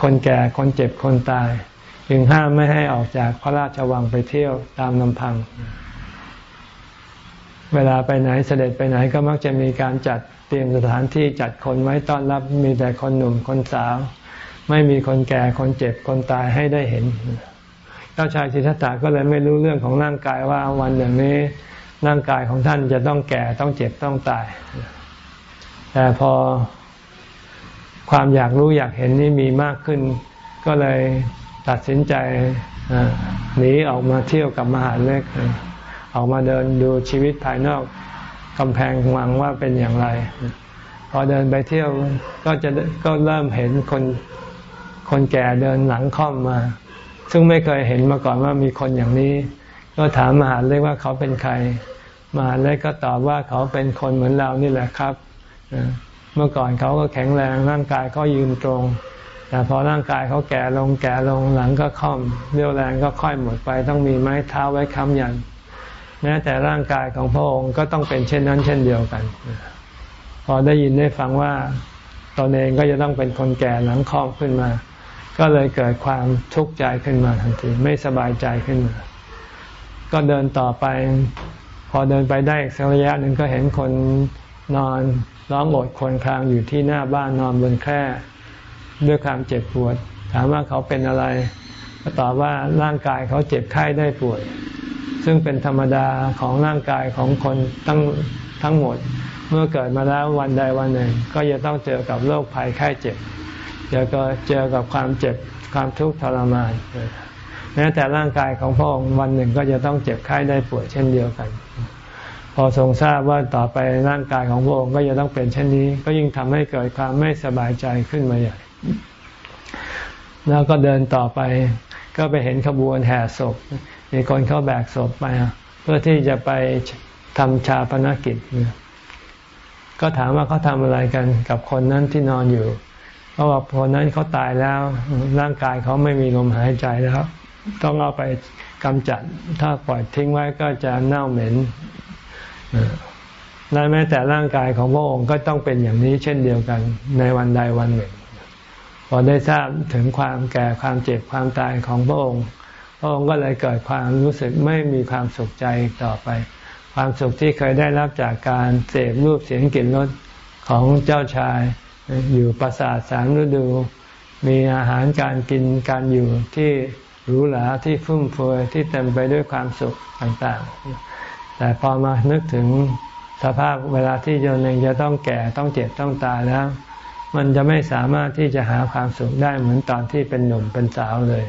คนแก่คนเจ็บคนตาย จึงห้ามไม่ให้ออกจากพระราชวังไปเที่ยวตามลำพัง เวลาไปไหนเสด็จไปไหนก็มักจะมีการจัดเตรียมสถานที่จัดคนไว้ต้อนรับมีแต่คนหนุ่มคนสาว ไม่มีคนแก่คนเจ็บคนตายให้ได้เห็น เจ้าชายสิทธัตถะก็เลยไม่รู้เรื่องของร่างกายว่าวันหนึ่งนี้ร่างกายของท่านจะต้องแก่ต้องเจ็บต้องตาย แต่พอความอยากรู้อยากเห็นนี่มีมากขึ้น ก็เลยตัดสินใจหนีออกมาเที่ยวกับมหาเล็ก ออกมาเดินดูชีวิตภายนอกกำแพงวังว่าเป็นอย่างไร พอเดินไปเที่ยวก็จะก็เริ่มเห็นคนคนแก่เดินหลังค่อมมา ซึ่งไม่เคยเห็นมาก่อนว่ามีคนอย่างนี้ ก็ถามมหาเล็กว่าเขาเป็นใคร มหาเล็กก็ตอบว่าเขาเป็นคนเหมือนเรานี่แหละครับ เมื่อก่อนเขาก็แข็งแรงร่างกายก็ยืนตรง แต่พอร่างกายเขาแก่ลงแก่ลงหลังก็ค่อมเรี่ยวแรงก็ค่อยหมดไป ต้องมีไม้เท้าไว้ค้ำยัน แม้แต่ร่างกายของพระองค์ก็ต้องเป็นเช่นนั้นเช่นเดียวกัน พอได้ยินได้ฟังว่าตนเองก็จะต้องเป็นคนแก่หลังคลอมขึ้นมา ก็เลยเกิดความทุกข์ใจขึ้นมาทันทีไม่สบายใจขึ้นมา ก็เดินต่อไป พอเดินไปได้อีกสักระยะหนึ่งก็เห็นคนนอนร้องโอดคนคลางอยู่ที่หน้าบ้านนอนบนแคร่ด้วยความเจ็บปวด ถามว่าเขาเป็นอะไรก็ตอบว่าร่างกายเขาเจ็บไข้ได้ปวด ซึ่งเป็นธรรมดาของร่างกายของคนทั้งทั้งหมด เมื่อเกิดมาแล้ววันใดวันหนึ่ง ก็จะต้องเจอกับโรคภัยไข้เจ็บเจอก็เจอกับความเจ็บความทุกข์ทรมานแม้แต่ร่างกายของพระองค์วันหนึ่งก็จะต้องเจ็บไข้ได้ป่วดเช่นเดียวกัน พอทรงทราบว่าต่อไปร่างกายของพระองค์ก็จะต้องเป็นเช่นนี้ ก็ยิ่งทำให้เกิดความไม่สบายใจขึ้นมาใหญ่แล้วก็เดินต่อไป ก็ไปเห็นขบวนแห่ศพ มีคนเขาแบกศพไปเพื่อที่จะไปทำชาปนกิจ ก็ถามว่าเขาทำอะไรกันกับคนนั้นที่นอนอยู่เพราะว่าคนนั้นเขาตายแล้ว ร่างกายเขาไม่มีลมหายใจแล้ว ต้องเอาไปกำจัด ถ้าปล่อยทิ้งไว้ก็จะเน่าเหม็นและแม้แต่ร่างกายของพระองค์ก็ต้องเป็นอย่างนี้เช่นเดียวกัน ในวันใดวันหนึ่งพอได้ทราบถึงความแก่ความเจ็บความตายของพระองค์ พระองค์ก็เลยเกิดความรู้สึกไม่มีความสุขใจต่อไป ความสุขที่เคยได้รับจากการเสพรูปเสียงกลิ่นรสของเจ้าชาย อยู่ปราสาทสามฤดู มีอาหารการกินการอยู่ที่หรูหราที่ฟุ่มเฟือยที่เต็มไปด้วยความสุขต่างๆ แต่พอมานึกถึงสภาพเวลาที่โยนเองจะต้องแก่ต้องเจ็บต้องตายแล้ว มันจะไม่สามารถที่จะหาความสุขได้เหมือนตอนที่เป็นหนุ่มเป็นสาวเลย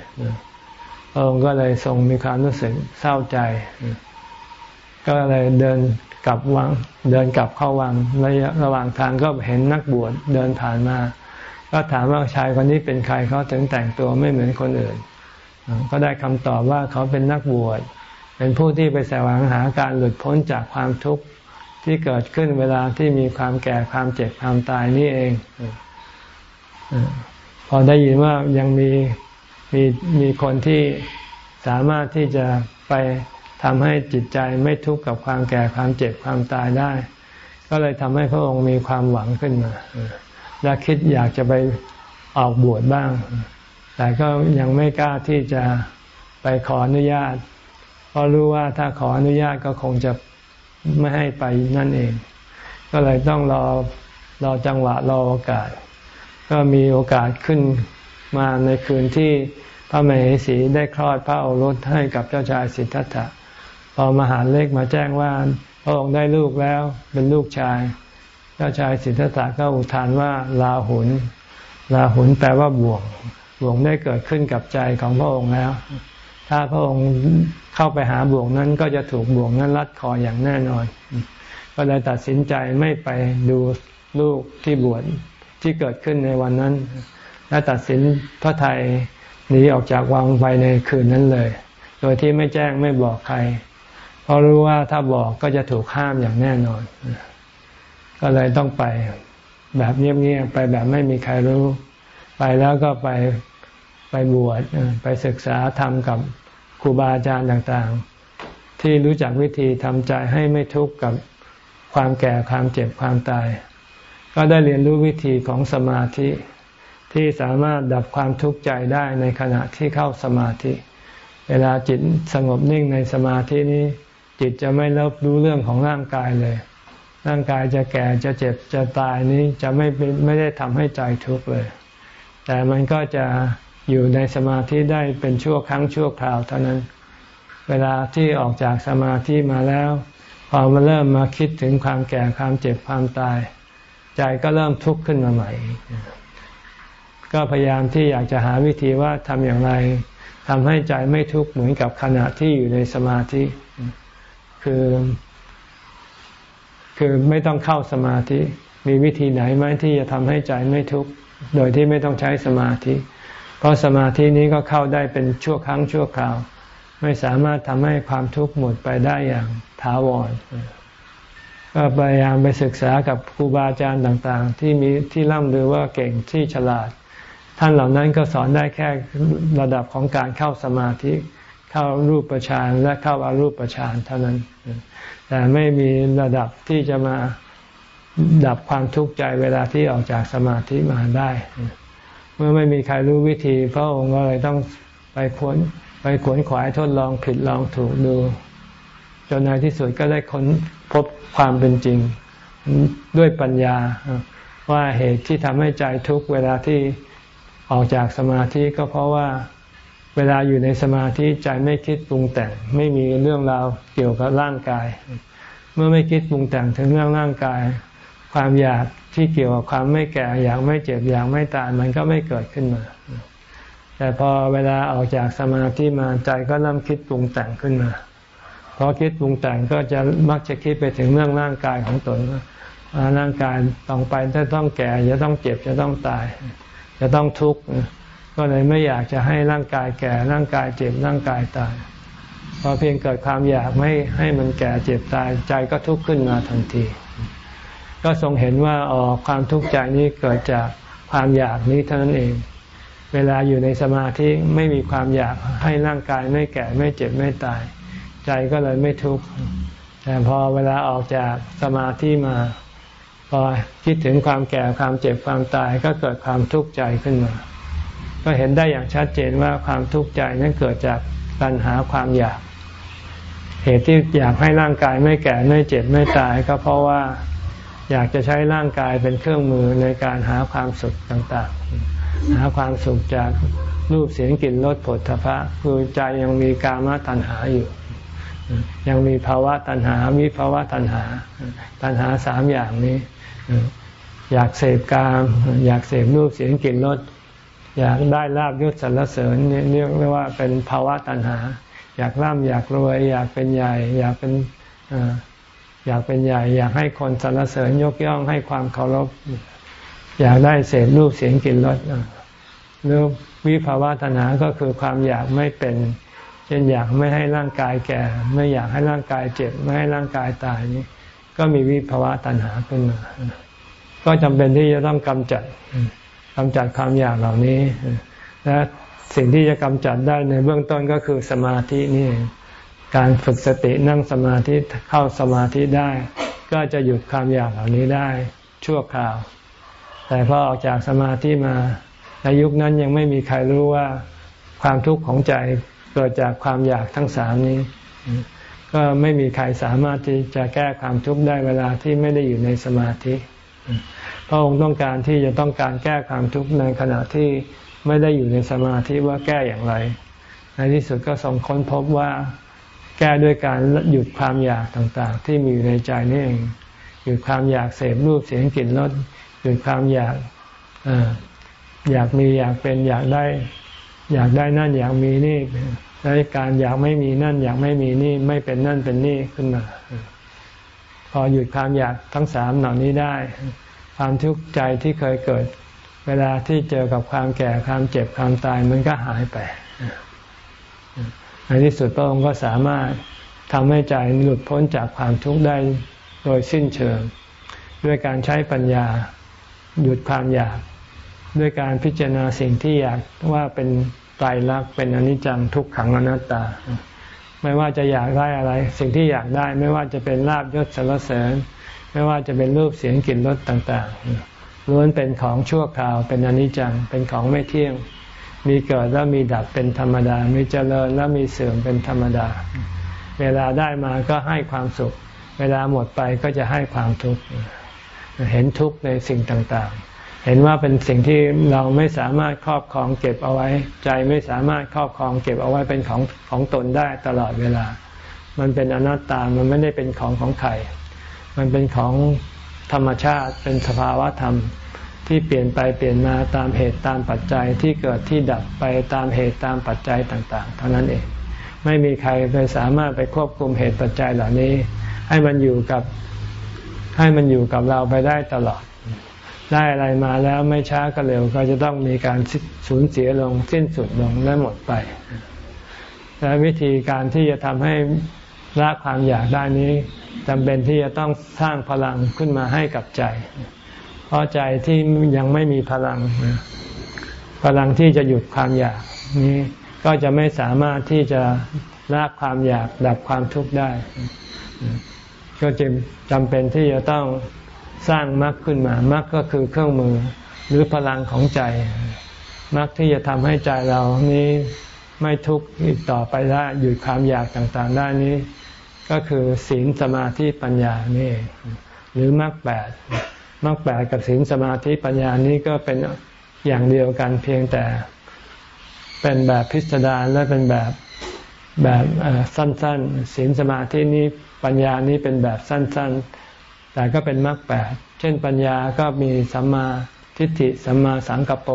องค์ก็เลยทรงมีความรู้สึกเศร้าใจ ก็เลยเดินกลับวัง เดินกลับเข้าวังระยะระหว่างทางก็เห็นนักบวชเดินผ่านมา ก็ถามว่าชายคนนี้เป็นใครเขาถึงแต่งตัวไม่เหมือนคนอื่น ก็ได้คำตอบว่าเขาเป็นนักบวช เป็นผู้ที่ไปแสวงหาการหลุดพ้นจากความทุกข์ที่เกิดขึ้นเวลาที่มีความแก่ความเจ็บความตายนี่เอง พอได้ยินว่ายังมี มีมีคนที่สามารถที่จะไปทำให้จิตใจไม่ทุกข์กับความแก่ความเจ็บความตายได้ ก็เลยทำให้พระองค์มีความหวังขึ้นมา และคิดอยากจะไปออกบวชบ้าง แต่ก็ยังไม่กล้าที่จะไปขออนุญาต เพราะรู้ว่าถ้าขออนุญาตก็คงจะไม่ให้ไปนั่นเอง ก็เลยต้องรอรอจังหวะรอโอกาส ก็มีโอกาสขึ้น มาในคืนที่พระมเหสีได้คลอดพระโอรสให้กับเจ้าชายสิทธัตถะพอมหาเลขมาแจ้งว่าพระองค์ได้ลูกแล้วเป็นลูกชาย เจ้าชายสิทธัตถะก็อุทานว่าลาหุนลาหุนแปลว่าบ่วงบ่วงได้เกิดขึ้นกับใจของพระองค์แล้ว ถ้าพระองค์เข้าไปหาบ่วงนั้นก็จะถูกบ่วงนั้นรัดคออย่างแน่นอน ก็เลยตัดสินใจไม่ไปดูลูกที่บวชที่เกิดขึ้นในวันนั้น และตัดสินพระไทยหนีออกจากวังไปในคืนนั้นเลย โดยที่ไม่แจ้งไม่บอกใคร เพราะรู้ว่าถ้าบอกก็จะถูกห้ามอย่างแน่นอน ก็เลยต้องไปแบบเงียบๆไปแบบไม่มีใครรู้ ไปแล้วก็ไปไปบวชไปศึกษาธรรมกับครูบาอาจารย์ต่างๆ ที่รู้จักวิธีทำใจให้ไม่ทุกข์กับความแก่ความเจ็บความตาย ก็ได้เรียนรู้วิธีของสมาธิ ที่สามารถดับความทุกข์ใจได้ในขณะที่เข้าสมาธิ เวลาจิตสงบนิ่งในสมาธินี้ จิตจะไม่รับรู้เรื่องของร่างกายเลย ร่างกายจะแก่จะเจ็บจะตายนี้จะไม่ไม่ได้ทำให้ใจทุกข์เลย แต่มันก็จะอยู่ในสมาธิได้เป็นชั่วครั้งชั่วคราวเท่านั้น เวลาที่ออกจากสมาธิมาแล้วพอมาเริ่มมาคิดถึงความแก่ความเจ็บความตาย ใจก็เริ่มทุกข์ขึ้นมาใหม่ ก็พยายามที่อยากจะหาวิธีว่าทำอย่างไรทำให้ใจไม่ทุกข์เหมือนกับขณะที่อยู่ในสมาธิ คือ คือไม่ต้องเข้าสมาธิ มีวิธีไหนไหมที่จะทำให้ใจไม่ทุกข์โดยที่ไม่ต้องใช้สมาธิ เพราะสมาธินี้ก็เข้าได้เป็นชั่วครั้งชั่วคราว ไม่สามารถทำให้ความทุกข์หมดไปได้อย่างถาวรก็พยายามไปศึกษากับครูบาอาจารย์ต่าง ๆ ที่มีที่ร่ำลือว่าเก่งที่ฉลาด ท่านเหล่านั้นก็สอนได้แค่ระดับของการเข้าสมาธิ เข้ารูปฌานและเข้าอารูปฌานเท่านั้น แต่ไม่มีระดับที่จะมาดับความทุกข์ใจเวลาที่ออกจากสมาธิมาได้ เมื่อไม่มีใครรู้วิธี พระองค์ก็เลยต้องไปขวนไปขวนขวายทดลองผิดลองถูกดูจนในที่สุดก็ได้ค้นพบความเป็นจริงด้วยปัญญาว่าเหตุที่ทำให้ใจทุกเวลาที่ ออกจากสมาธิก็เพราะว่าเวลาอยู่ในสมาธิใจไม่คิดปรุงแต่ง ไม่มีเรื่องราวเกี่ยวกับร่างกาย เมื่อไม่คิดปรุงแต่งถึงเรื่องร่างกาย ความอยากที่เกี่ยวกับความไม่แก่อยากไม่เจ็บอยากไม่ตายมันก็ไม่เกิดขึ้นมา แต่พอเวลาออกจากสมาธิมาใจก็เริ่มคิดปรุงแต่งขึ้นมาพอคิดปรุงแต่งก็จะมักจะคิดไปถึงเรื่องร่างกายของตนว่าร่างกายต้องไปจะต้องแก่จะต้องเจ็บจะต้องตาย จะต้องทุกข์ก็เลยไม่อยากจะให้ร่างกายแก่ร่างกายเจ็บร่างกายตายพอเพียงเกิดความอยากไม่ให้มันแก่เจ็บตายใจก็ทุกข์ขึ้นมาทันที ก็ทรงเห็นว่าอ๋อความทุกข์ใจนี้เกิดจากความอยากนี้เท่านั้นเอง เวลาอยู่ในสมาธิไม่มีความอยากให้ร่างกายไม่แก่ไม่เจ็บไม่ตาย ใจก็เลยไม่ทุกข์แต่พอเวลาออกจากสมาธิมา พอคิดถึงความแก่ความเจ็บความตายก็เกิดความทุกข์ใจขึ้นมา ก็เห็นได้อย่างชัดเจนว่าความทุกข์ใจนั้นเกิดจากปัญหาความอยาก เหตุที่อยากให้ร่างกายไม่แก่ไม่เจ็บไม่ตายก็เพราะว่าอยากจะใช้ร่างกายเป็นเครื่องมือในการหาความสุขต่างๆ หาความสุขจากรูปเสียงกลิ่นรสผลทพะคือใจยังมีกามตัณหาอยู่ ยังมีภาวะตัณหาวิภาวะตัณหา ตัณหาสามอย่างนี้ อยากเสพกามอยากเสพรูปเสียงกลิ่นรสอยากได้ลาบยศสรรเสริญเรียกว่าเป็นภาวะตัณหา อยากร่ำอยากรวย อยากเป็นใหญ่ อยากเป็นอยากเป็นใหญ่ อยากให้คนสรรเสริญยกย่องให้ความเคารพ อยากได้เสพรูปเสียงกลิ่นรสหรือวิภาวะตัณหาก็คือความอยากไม่เป็นเช่นอยากไม่ให้ร่างกายแก่ ไม่อยากให้ร่างกายเจ็บ ไม่ให้ร่างกายตายนี้ ก็มีวิภาวะตัณหาขึ้นมา ก็จำเป็นที่จะต้องกำจัดกำจัดความอยากเหล่านี้และสิ่งที่จะกำจัดได้ในเบื้องต้นก็คือสมาธินี่ การฝึกสตินั่งสมาธิเข้าสมาธิได้ ก็จะหยุดความอยากเหล่านี้ได้ชั่วคราว แต่พอออกจากสมาธิมาในยุคนั้นยังไม่มีใครรู้ว่าความทุกข์ของใจเกิดจากความอยากทั้งสามนี้ ก็ไม่มีใครสามารถที่จะแก้ความทุกข์ได้เวลาที่ไม่ได้อยู่ในสมาธิ พระองค์ต้องการที่จะต้องการแก้ความทุกข์ในขณะที่ไม่ได้อยู่ในสมาธิว่าแก้อย่างไร ในที่สุดก็ทรงค้นพบว่าแก้ด้วยการหยุดความอยากต่างๆ ที่มีอยู่ในใจนี่เองหยุดความอยากเสพรูปเสียงกลิ่นรสหยุดความอยากอยากมีอยากเป็นอยากได้ อยากได้นั่นอยากมีนี่ และการอยากไม่มีนั่น อยากไม่มีนี่ไม่เป็นนั่นเป็นนี่ขึ้นมา พอหยุดความอยากทั้งสามเหล่านี้ได้ ความทุกข์ใจที่เคยเกิด เวลาที่เจอกับความแก่ความเจ็บความตายมันก็หายไปในที่สุดพระองค์ก็สามารถทำให้ใจหลุดพ้นจากความทุกข์ได้โดยสิ้นเชิง ด้วยการใช้ปัญญาหยุดความอยาก ด้วยการพิจารณาสิ่งที่อยากว่าเป็น ตายรักเป็นอนิจจังทุกขังอนัตตา ไม่ว่าจะอยากได้อะไร สิ่งที่อยากได้ไม่ว่าจะเป็นลาบยศสรรเสริญ ไม่ว่าจะเป็นรูปเสียงกลิ่นรสต่างๆล้วนเป็นของชั่วคราว เป็นอนิจจังเป็นของไม่เที่ยง มีเกิดแล้วมีดับเป็นธรรมดา มีเจริญแล้วมีเสื่อมเป็นธรรมดา เวลาได้มาก็ให้ความสุข เวลาหมดไปก็จะให้ความทุกข์เห็นทุกข์ในสิ่งต่างๆ เห็นว่าเป็นสิ่งที่เราไม่สามารถครอบครองเก็บเอาไว้ ใจไม่สามารถครอบครองเก็บเอาไว้เป็นของของตนได้ตลอดเวลา มันเป็นอนัตตา มันไม่ได้เป็นของของใคร มันเป็นของธรรมชาติ เป็นสภาวะธรรมที่เปลี่ยนไปเปลี่ยนมาตามเหตุตามปัจจัยที่เกิดที่ดับไปตามเหตุตามปัจจัยต่าง ๆ เท่านั้นเอง ไม่มีใครไปสามารถไปควบคุมเหตุปัจจัยเหล่านี้ ให้มันอยู่กับให้มันอยู่กับเราไปได้ตลอด ได้อะไรมาแล้วไม่ช้าก็เร็วก็จะต้องมีการสูญเสียลงสิ้นสุดลงและหมดไป และวิธีการที่จะทำให้ละความอยากได้นี้จำเป็นที่จะต้องสร้างพลังขึ้นมาให้กับใจ เพราะใจที่ยังไม่มีพลัง พลังที่จะหยุดความอยากนี้ก็จะไม่สามารถที่จะละความอยากดับความทุกข์ได้ ก็จึงจำเป็นที่จะต้อง สร้างมรรคขึ้นมามรรคก็คือเครื่องมือหรือพลังของใจมรรคที่จะทำให้ใจเรานี้ไม่ทุกข์อีกต่อไปได้หยุดความอยากต่างๆ ได้นี้ ก็คือศีลสมาธิปัญญานี่หรือมรรคแปดมรรคแปดกับศีลสมาธิปัญญานี้ก็เป็นอย่างเดียวกันเพียงแต่เป็นแบบพิสดารและเป็นแบบแบบสั้นๆศีลสมาธินี้ปัญญานี้เป็นแบบสั้น ๆ แต่ก็เป็นมรรคแปดเช่นปัญญาก็มีสัมมาทิฏฐิสัมมาสังกปร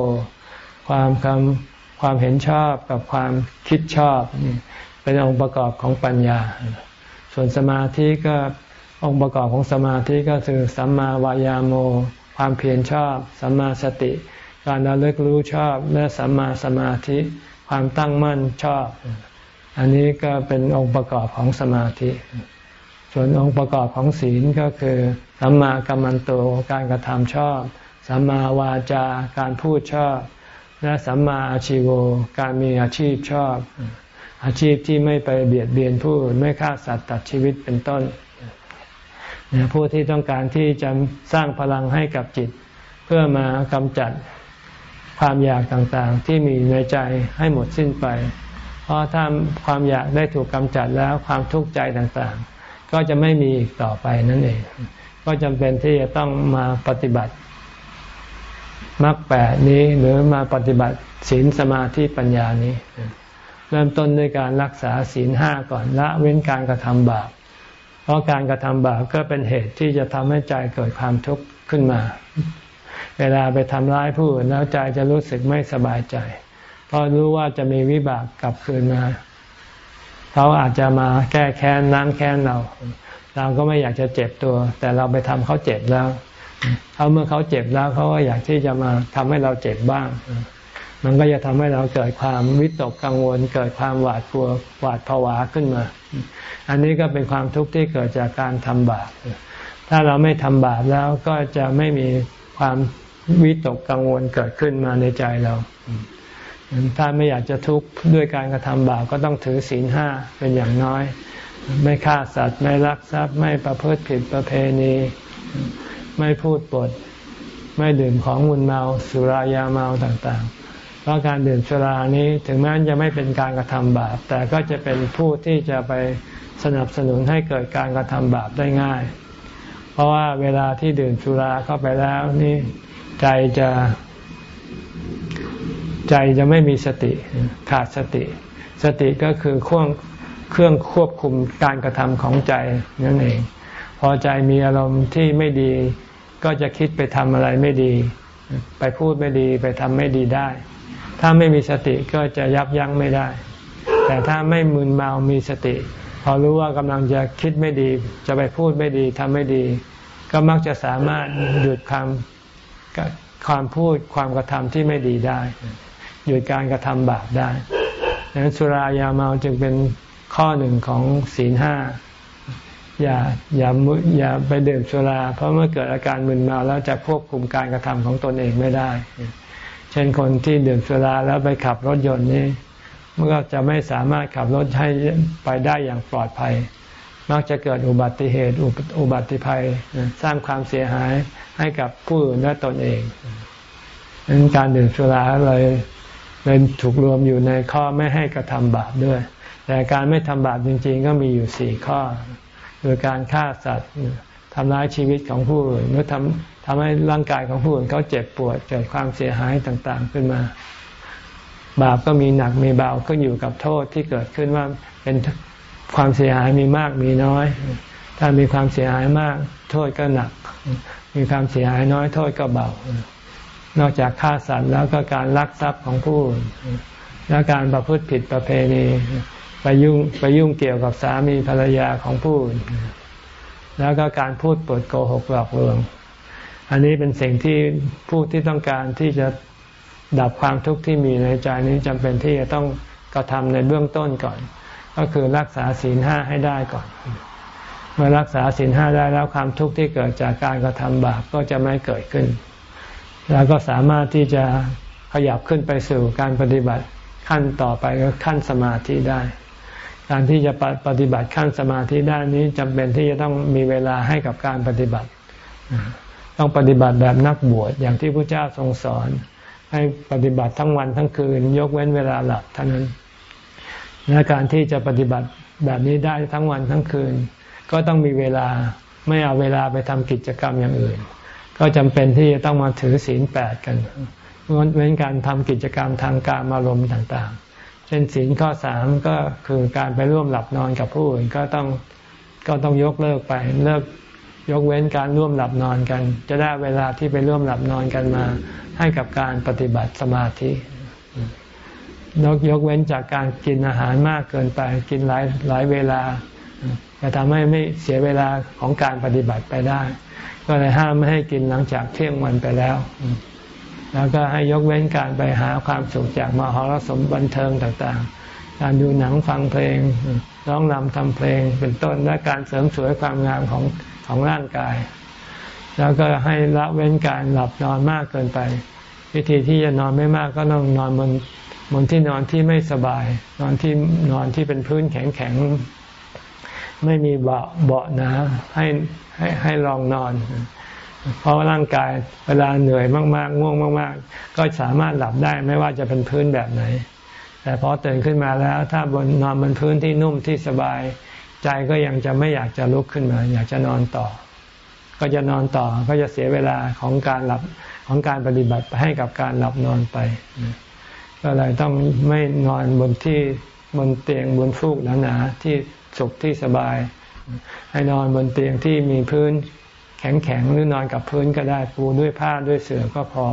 ความคำความเห็นชอบกับความคิดชอบ เป็นองค์ประกอบของปัญญา ส่วนสมาธิก็องค์ประกอบของสมาธิก็คือสัมมาวายาโม ความเพียรชอบ สัมมาสติ การระลึกรู้ชอบ และสัมมาสมาธิ ความตั้งมั่นชอบ อันนี้ก็เป็นองค์ประกอบของสมาธิ ส่วนองค์ประกอบของศีลก็คือสัมมากัมมันโตการกระทำชอบ สัมมาวาจาการพูดชอบ และสัมมาอาชีโวการมีอาชีพชอบ อาชีพที่ไม่ไปเบียดเบียนผู้ไม่ฆ่าสัตว์ตัดชีวิตเป็นต้นผู้ที่ต้องการที่จะสร้างพลังให้กับจิต เพื่อมากำจัดความอยากต่างๆ ที่มีในใจให้หมดสิ้นไป เพราะถ้าความอยากได้ถูกกำจัดแล้วความทุกข์ใจต่างๆ ก็จะไม่มีอีกต่อไปนั่นเอง ก็จำเป็นที่จะต้องมาปฏิบัติมรรคแปดนี้หรือมาปฏิบัติศีลสมาธิปัญญานี้ เริ่มต้นด้วยการรักษาศีลห้าก่อนละเว้นการกระทำบาปเพราะการกระทำบาปก็เป็นเหตุที่จะทำให้ใจเกิดความทุกข์ขึ้นมา เวลาไปทำร้ายผู้อื่นแล้วใจจะรู้สึกไม่สบายใจ เพราะรู้ว่าจะมีวิบากกลับคืนมา เขาอาจจะมาแก้แค้นน้ำแค้นเรา เราก็ไม่อยากจะเจ็บตัว แต่เราไปทำเขาเจ็บแล้วเขาเมื่อเขาเจ็บแล้วเขาก็อยากที่จะมาทำให้เราเจ็บบ้าง มันก็จะทำให้เราเกิดความวิตกกังวล เกิดความหวาดกลัวหวาดผวาขึ้นมา อันนี้ก็เป็นความทุกข์ที่เกิดจากการทำบาปถ้าเราไม่ทำบาปแล้วก็จะไม่มีความวิตกกังวลเกิดขึ้นมาในใจเรา ถ้าไม่อยากจะทุกข์ด้วยการกระทำบาปก็ต้องถือศีลห้าเป็นอย่างน้อย ไม่ฆ่าสัตว์ ไม่ลักทรัพย์ ไม่ประพฤติผิดประเพณี ไม่พูดปด ไม่ดื่มของมุนเมาสุรายาเมาต่างๆ เพราะการดื่มสุรานี้ถึงแม้จะไม่เป็นการกระทำบาป แต่ก็จะเป็นผู้ที่จะไปสนับสนุนให้เกิดการกระทำบาปได้ง่าย เพราะว่าเวลาที่ดื่มสุราเข้าไปแล้วนี่ใจจะ ใจจะไม่มีสติขาดสติ สติก็คือเครื่องเครื่องควบคุมการกระทำของใจนั่นเอง พอใจมีอารมณ์ที่ไม่ดี ก็จะคิดไปทำอะไรไม่ดี ไปพูดไม่ดีไปทำไม่ดีได้ ถ้าไม่มีสติก็จะยับยั้งไม่ได้ แต่ถ้าไม่มึนเมามีสติ พอรู้ว่ากำลังจะคิดไม่ดี จะไปพูดไม่ดีทำไม่ดี ก็มักจะสามารถหยุดความความพูดความกระทำที่ไม่ดีได้ หยุดการกระทำบาปได้ดังนั้นสุรายาเมาจึงเป็นข้อหนึ่งของศีลห้าอย่าอย่าอย่าไปดื่มสุรา เพราะเมื่อเกิดอาการมึนเมาแล้วจะควบคุมการกระทำของตนเองไม่ได้ เช่นคนที่ดื่มสุราแล้วไปขับรถยนต์นี่มันก็จะไม่สามารถขับรถให้ไปได้อย่างปลอดภัยมักจะเกิดอุบัติเหตุอุบัติภัยสร้างความเสียหายให้กับผู้อื่นและตนเองดังนั้นการดื่มสุราเลย เลยถูกรวมอยู่ในข้อไม่ให้กระทำบาปด้วย แต่การไม่ทำบาปจริง ๆ ก็มีอยู่สี่ข้อ คือการฆ่าสัตว์ทำร้ายชีวิตของผู้อื่นหรือทำทำให้ร่างกายของผู้อื่นเขาเจ็บปวดเกิดความเสียหายต่างๆขึ้นมา บาปก็มีหนักมีเบาก็อยู่กับโทษที่เกิดขึ้นว่าเป็นความเสียหายมีมากมีน้อย ถ้ามีความเสียหายมาก โทษก็หนัก มีความเสียหายน้อยโทษก็เบา นอกจากฆ่าสัตว์แล้วก็การลักทรัพย์ของผู้อื่นและการประพฤติผิดประเพณีไปยุ่งไปยุ่งเกี่ยวกับสามีภรรยาของผู้อื่นแล้วก็การพูดปดโกหกหลอกลวง อันนี้เป็นสิ่งที่ผู้ที่ต้องการที่จะดับความทุกข์ที่มีในใจนี้จำเป็นที่จะต้องกระทำในเบื้องต้นก่อน ก็คือรักษาศีลห้าให้ได้ก่อน เมื่อรักษาศีลห้าได้แล้วความทุกข์ที่เกิดจากการกระทำบาปก็จะไม่เกิดขึ้น แล้วก็สามารถที่จะขยับขึ้นไปสู่การปฏิบัติขั้นต่อไปก็ขั้นสมาธิได้ การที่จะปฏิบัติขั้นสมาธิได้นี้จำเป็นที่จะต้องมีเวลาให้กับการปฏิบัติ ต้องปฏิบัติแบบนักบวชอย่างที่พระเจ้าทรงสอน ให้ปฏิบัติทั้งวันทั้งคืน ยกเว้นเวลาหลับเท่านั้นและการที่จะปฏิบัติแบบนี้ได้ทั้งวันทั้งคืน ก็ต้องมีเวลาไม่เอาเวลาไปทำกิจกรรมอย่างอื่น ก็จำเป็นที่จะต้องมาถือศีลแปดกันงดเว้นการทำกิจกรรมทางการอารมณ์ต่างๆ เช่นศีลข้อสามก็คือการไปร่วมหลับนอนกับผู้อื่นก็ต้องก็ต้องยกเลิกไปเลิกยกเว้นการร่วมหลับนอนกัน จะได้เวลาที่ไปร่วมหลับนอนกันมา ให้กับการปฏิบัติสมาธินกยกเว้นจากการกินอาหารมากเกินไปกินหลายหลายเวลาจะทำให้ไม่เสียเวลาของการปฏิบัติไปได้ ก็เลยห้ามไม่ให้กินหลังจากเที่ยงวันไปแล้ว แล้วก็ให้ยกเว้นการไปหาความสุขจากมหรสมบันเทิงต่างๆ การดูหนังฟังเพลงร้องนำทำเพลงเป็นต้นและการเสริมสวยความงามของของร่างกาย แล้วก็ให้ละเว้นการหลับนอนมากเกินไป วิธีที่จะนอนไม่มากก็ต้องนอนบนบนที่นอนที่ไม่สบาย นอนที่นอนที่เป็นพื้นแข็งๆ ไม่มีเบาเบาะหนาให้ให้ให้ลองนอน เพราะร่างกายเวลาเหนื่อยมาก ๆ ง่วงมาก ๆ ก็สามารถหลับได้ไม่ว่าจะเป็นพื้นแบบไหน แต่พอตื่นขึ้นมาแล้ว ถ้าบนนอนบนพื้นที่นุ่มที่สบาย ใจก็ยังจะไม่อยากจะลุกขึ้นมา อยากจะนอนต่อ ก็จะนอนต่อก็จะเสียเวลาของการหลับของการปฏิบัติให้กับการหลับนอนไปก็เลยต้องไม่นอนบนที่ บนเตียงบนฟูกหนาๆที่สุขที่สบาย ให้นอนบนเตียงที่มีพื้นแข็งๆหรือนอนกับพื้นก็ได้ปูด้วยผ้าด้วยเสื่อก็พอ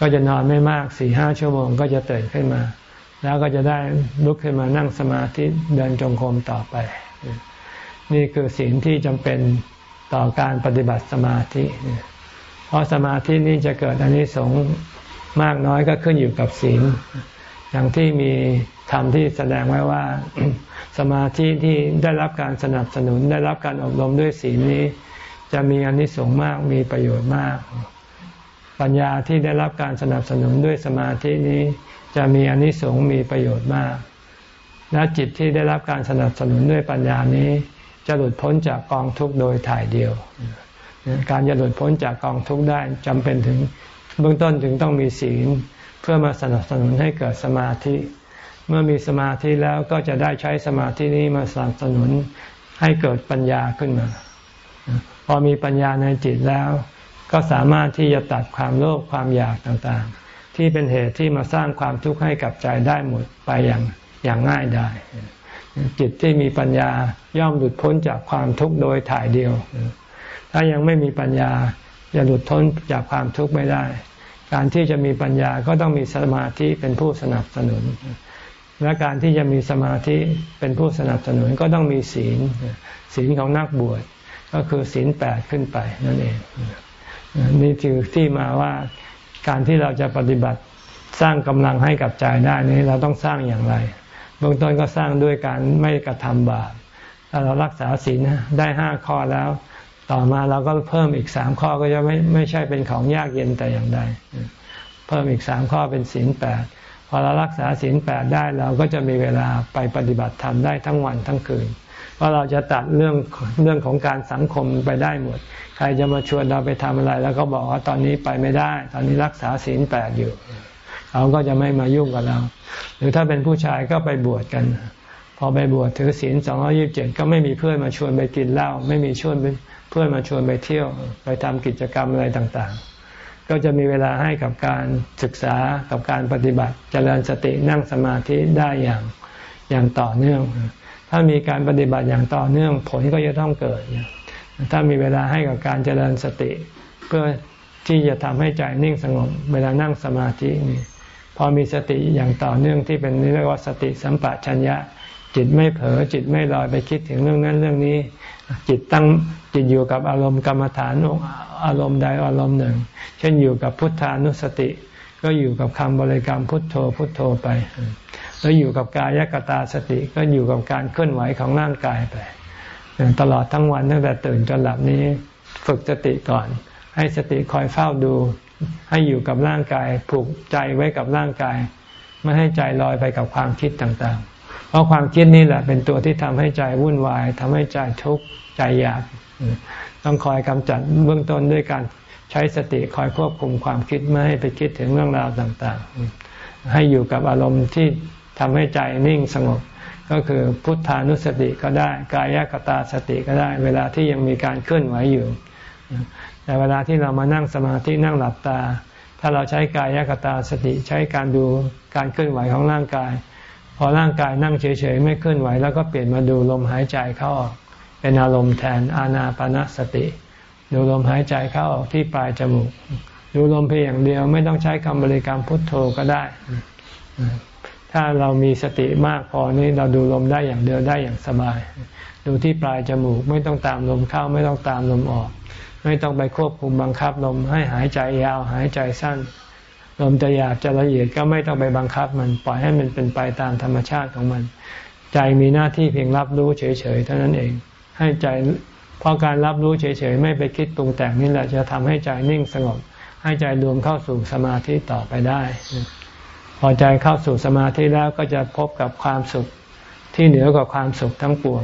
ก็จะนอนไม่มากสี่ห้าชั่วโมงก็จะตื่นขึ้นมา แล้วก็จะได้ลุกขึ้นมานั่งสมาธิเดินจงกรมต่อไป นี่คือศีลที่จำเป็นต่อการปฏิบัติสมาธิ เพราะสมาธินี้จะเกิดอันนี้สงมากน้อยก็ขึ้นอยู่กับศีลอย่างที่มี ธรรมที่แสดงไว้ว่า สมาธิที่ได้รับการสนับสนุนได้รับการอบรมด้วยศีลนี้ จะมีอนนิสงส์มากมีประโยชน์มาก ปัญญาที่ได้รับการสนับสนุนด้วยสมาธินี้ จะมีอนนิสงส์มีประโยชน์มาก และจิตที่ได้รับการสนับสนุนด้วยปัญญานี้ จะหลุดพ้นจากกองทุกข์โดยถ่ายเดียว การจะหลุดพ้นจากกองทุกข์ได้จำเป็นถึงเบื้องต้นถึงต้องมีศีลเพื่อมาสนับสนุนให้เกิดสมาธิ เมื่อมีสมาธิแล้วก็จะได้ใช้สมาธินี้มาสนับสนุนให้เกิดปัญญาขึ้นมา พอมีปัญญาในจิตแล้ว ก็สามารถที่จะตัดความโลภความอยากต่างๆ ที่เป็นเหตุที่มาสร้างความทุกข์ให้กับใจได้หมดไปอย่างอย่างง่ายได้ จิตที่มีปัญญาย่อมหลุดพ้นจากความทุกข์โดยถ่ายเดียว ถ้ายังไม่มีปัญญาจะหลุดพ้นจากความทุกข์ไม่ได้ การที่จะมีปัญญาก็ต้องมีสมาธิเป็นผู้สนับสนุน และการที่จะมีสมาธิเป็นผู้สนับสนุนก็ต้องมีศีล ศีลของนักบวชก็คือศีลแปดขึ้นไปนั่นเองนี่คือที่มาว่าการที่เราจะปฏิบัติสร้างกำลังให้กับใจได้นี้เราต้องสร้างอย่างไรเบื้องต้นก็สร้างด้วยการไม่กระทำบาปถ้าเรารักษาศีลได้ห้าข้อแล้ว ต่อมาเราก็เพิ่มอีกสามข้อก็จะไม่ไม่ใช่เป็นของยากเย็นแต่อย่างใด เพิ่มอีกสามข้อเป็นศีลแปด พอเรารักษาศีลแปดได้เราก็จะมีเวลาไปปฏิบัติธรรมได้ทั้งวันทั้งคืนว่าเราจะตัดเรื่องเรื่องของการสังคมไปได้หมด ใครจะมาชวนเราไปทำอะไร แล้วก็บอกว่าตอนนี้ไปไม่ได้ ตอนนี้รักษาศีลแปดอยู่เขาก็จะไม่มายุ่งกับเรา หรือถ้าเป็นผู้ชายก็ไปบวชกัน พอไปบวชถือศีลสองยิบเจ็ดก็ไม่มีเพื่อนมาชวนไปกินเหล้าไม่มีชวนเพื่อนมาชวนไปเที่ยว ไปทำกิจกรรมอะไรต่างๆ ก็จะมีเวลาให้กับการศึกษากับการปฏิบัติจเจริญสตินั่งสมาธิได้อย่างอย่างต่อเนื่อง ถ้ามีการปฏิบัติอย่างต่อเนื่องผลก็จะต้องเกิด ถ้ามีเวลาให้กับการเจริญสติ เพื่อที่จะทำให้ใจนิ่งสงบเวลานั่งสมาธินี่พอมีสติอย่างต่อเนื่องที่เป็นเรียกว่าสติสัมปชัญญะ จิตไม่เผลอจิตไม่ลอยไปคิดถึงเรื่องนั้นเรื่องนี้ จิตตั้ง จิตอยู่กับอารมณ์กรรมฐานอารมณ์ใดอารมณ์หนึ่ง เช่นอยู่กับพุทธานุสติ ก็อยู่กับคำบริกรรมพุทโธพุทโธไป แล้วอยู่กับกายกตาสติก็อยู่กับการเคลื่อนไหวของร่างกายไป ตลอดทั้งวันตั้งแต่ตื่นจนหลับนี้ฝึกสติก่อน ให้สติคอยเฝ้าดู ให้อยู่กับร่างกายผูกใจไว้กับร่างกาย ไม่ให้ใจลอยไปกับความคิดต่างๆ เพราะความคิดนี่แหละเป็นตัวที่ทำให้ใจวุ่นวายทำให้ใจทุกข์ใจอยาก ต้องคอยกำจัดเบื้องต้นด้วยการใช้สติคอยควบคุมความคิดไม่ให้ไปคิดถึงเรื่องราวต่างๆ ให้อยู่กับอารมณ์ที่ทำให้ใจนิ่งสงบ ก็คือพุทธานุสติก็ได้ กายกตาสติก็ได้ เวลาที่ยังมีการเคลื่อนไหวอยู่ แต่เวลาที่เรามานั่งสมาธินั่งหลับตา ถ้าเราใช้กายกตาสติใช้การดูการเคลื่อนไหวของร่างกาย พอร่างกายนั่งเฉยๆไม่เคลื่อนไหว แล้วก็เปลี่ยนมาดูลมหายใจเข้าออก เป็นอารมณ์แทนอานาปนาสติ ดูลมหายใจเข้าออกที่ปลายจมูก ดูลมเพียงอย่างเดียวไม่ต้องใช้คำบริกรรมพุทโธก็ได้ ถ้าเรามีสติมากพอนี้เราดูลมได้อย่างเดียวได้อย่างสบาย ดูที่ปลายจมูก ไม่ต้องตามลมเข้าไม่ต้องตามลมออก ไม่ต้องไปควบคุมบังคับลมให้หายใจยาวหายใจสั้นลมจะหยาบจะละเอียดก็ไม่ต้องไปบังคับมันปล่อยให้มันเป็นไปตามธรรมชาติของมัน ใจมีหน้าที่เพียงรับรู้เฉยๆเท่านั้นเอง ให้ใจเพราะการรับรู้เฉยๆไม่ไปคิดปรุงแต่งนี่แหละจะทำให้ใจนิ่งสงบ ให้ใจรวมเข้าสู่สมาธิต่อไปได้ พอใจเข้าสู่สมาธิแล้วก็จะพบกับความสุขที่เหนือกว่าความสุขทั้งปวง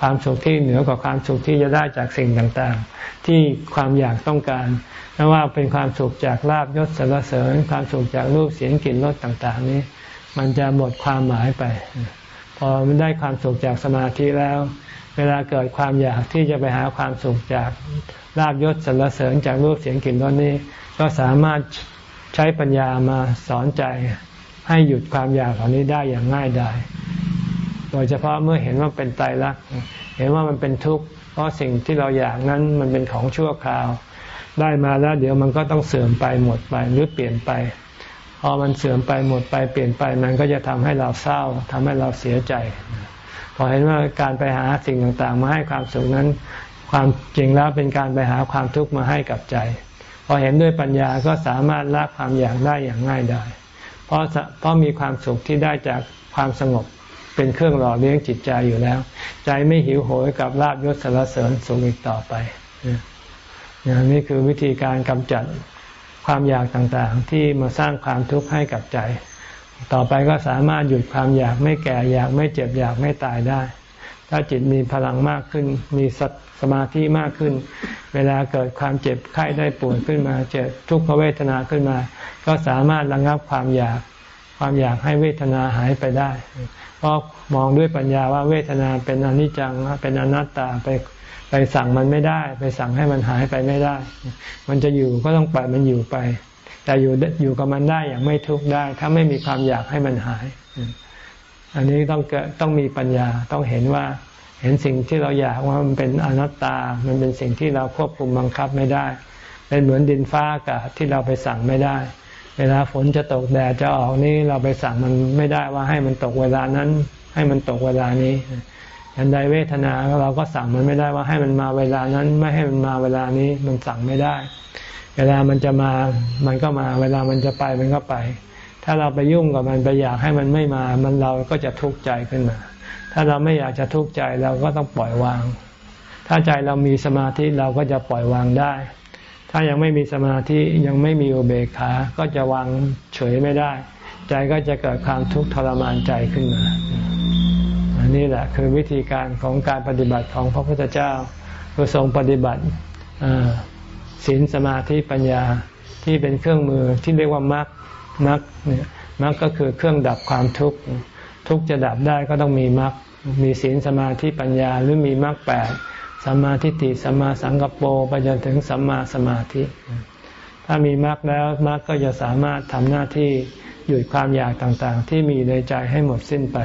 ความสุขที่เหนือกว่าความสุขที่จะได้จากสิ่งต่างๆ ที่ความอยากต้องการไม่ว่าเป็นความสุขจากลาบยศสรรเสริญ ความสุขจากรูปเสียงกลิ่นรสต่าง ๆ นี้ มันจะหมดความหมายไป พอมันได้ความสุขจากสมาธิแล้ว เวลาเกิดความอยากที่จะไปหาความสุขจากลาบยศสรรเสริญจากรูปเสียงกลิ่นรสนี้ ก็สามารถใช้ปัญญามาสอนใจให้หยุดความอยากเหล่านี้ได้อย่างง่ายดายโดยเฉพาะเมื่อเห็นว่าเป็นไตรลักษณ์เห็นว่ามันเป็นทุกข์เพราะสิ่งที่เราอยากนั้นมันเป็นของชั่วคราว ได้มาแล้วเดี๋ยวมันก็ต้องเสื่อมไปหมดไปหรือเปลี่ยนไป พอมันเสื่อมไปหมดไปเปลี่ยนไปมันก็จะทำให้เราเศร้าทำให้เราเสียใจ พอเห็นว่าการไปหาสิ่งต่างๆ มาให้ความสุขนั้น ความจริงแล้วเป็นการไปหาความทุกข์มาให้กับใจ พอเห็นด้วยปัญญาก็สามารถละความอยากได้อย่างง่ายดายเพราะเพราะมีความสุขที่ได้จากความสงบเป็นเครื่องหล่อเลี้ยงจิตใจอยู่แล้ว ใจไม่หิวโหยกับลาบยศสารเสริญสุขอีกต่อไปนี่คือวิธีการกำจัดความอยากต่างๆ ที่มาสร้างความทุกข์ให้กับใจ ต่อไปก็สามารถหยุดความอยากไม่แก่อยากไม่เจ็บอยากไม่ตายได้ ถ้าจิตมีพลังมากขึ้น มีสมาธิมากขึ้น เวลาเกิดความเจ็บไข้ได้ป่วยขึ้นมา เจ็บทุกขเวทนาขึ้นมา ก็สามารถระงับความอยาก ความอยากให้เวทนาหายไปได้ เพราะมองด้วยปัญญาว่าเวทนาเป็นอนิจจังเป็นอนัตตาไปไปสั่งมันไม่ได้ ไปสั่งให้มันหายไปไม่ได้ มันจะอยู่ก็ต้องปล่อยมันอยู่ไป แต่อยู่อยู่กับมันได้อย่างไม่ทุกข์ได้ ถ้าไม่มีความอยากให้มันหาย อันนี้ต้องต้องมีปัญญาต้องเห็นว่าเห็นสิ่งที่เราอยากว่ามันเป็นอนัตตา มันเป็นสิ่งที่เราควบคุมบังคับไม่ได้ เป็นเหมือนดินฟ้าอากาศที่เราไปสั่งไม่ได้ เวลาฝนจะตกแดดจะออกนี่เราไปสั่งมันไม่ได้ว่าให้มันตกเวลานั้น ให้มันตกเวลานี้ยันใดเวทนาเราก็สั่งมันไม่ได้ว่าให้มันมาเวลานั้น ไม่ให้มันมาเวลานี้มันสั่งไม่ได้ เวลามันจะมา มันก็มา เวลามันจะไปมันก็ไป ถ้าเราไปยุ่งกับมันไปอยากให้มันไม่มา มันเราก็จะทุกข์ใจขึ้นมา ถ้าเราไม่อยากจะทุกข์ใจเราก็ต้องปล่อยวาง ถ้าใจเรามีสมาธิเราก็จะปล่อยวางได้ ถ้ายังไม่มีสมาธิยังไม่มีอุเบกขา ก็จะวางเฉยไม่ได้ ใจก็จะเกิดความทุกข์ทรมานใจขึ้นมาอันนี้แหละคือวิธีการของการปฏิบัติของพระพุทธเจ้าคือทรงปฏิบัติ ศีลสมาธิปัญญาที่เป็นเครื่องมือที่เรียกว่ามรรคมรรคเนี่ยมรรคก็คือเครื่องดับความทุกข์ทุกจะดับได้ก็ต้องมีมรรคมีศีลสมาธิปัญญาหรือมีมรรคแปดสัมมาทิฏฐิสัมมาสังกปรไปจนถึงสัมมาสมาธิ ถ้ามีมรรคแล้วมรรคก็จะสามารถทำหน้าที่หยุดความอยากต่างๆ ที่มีในใจให้หมดสิ้นไป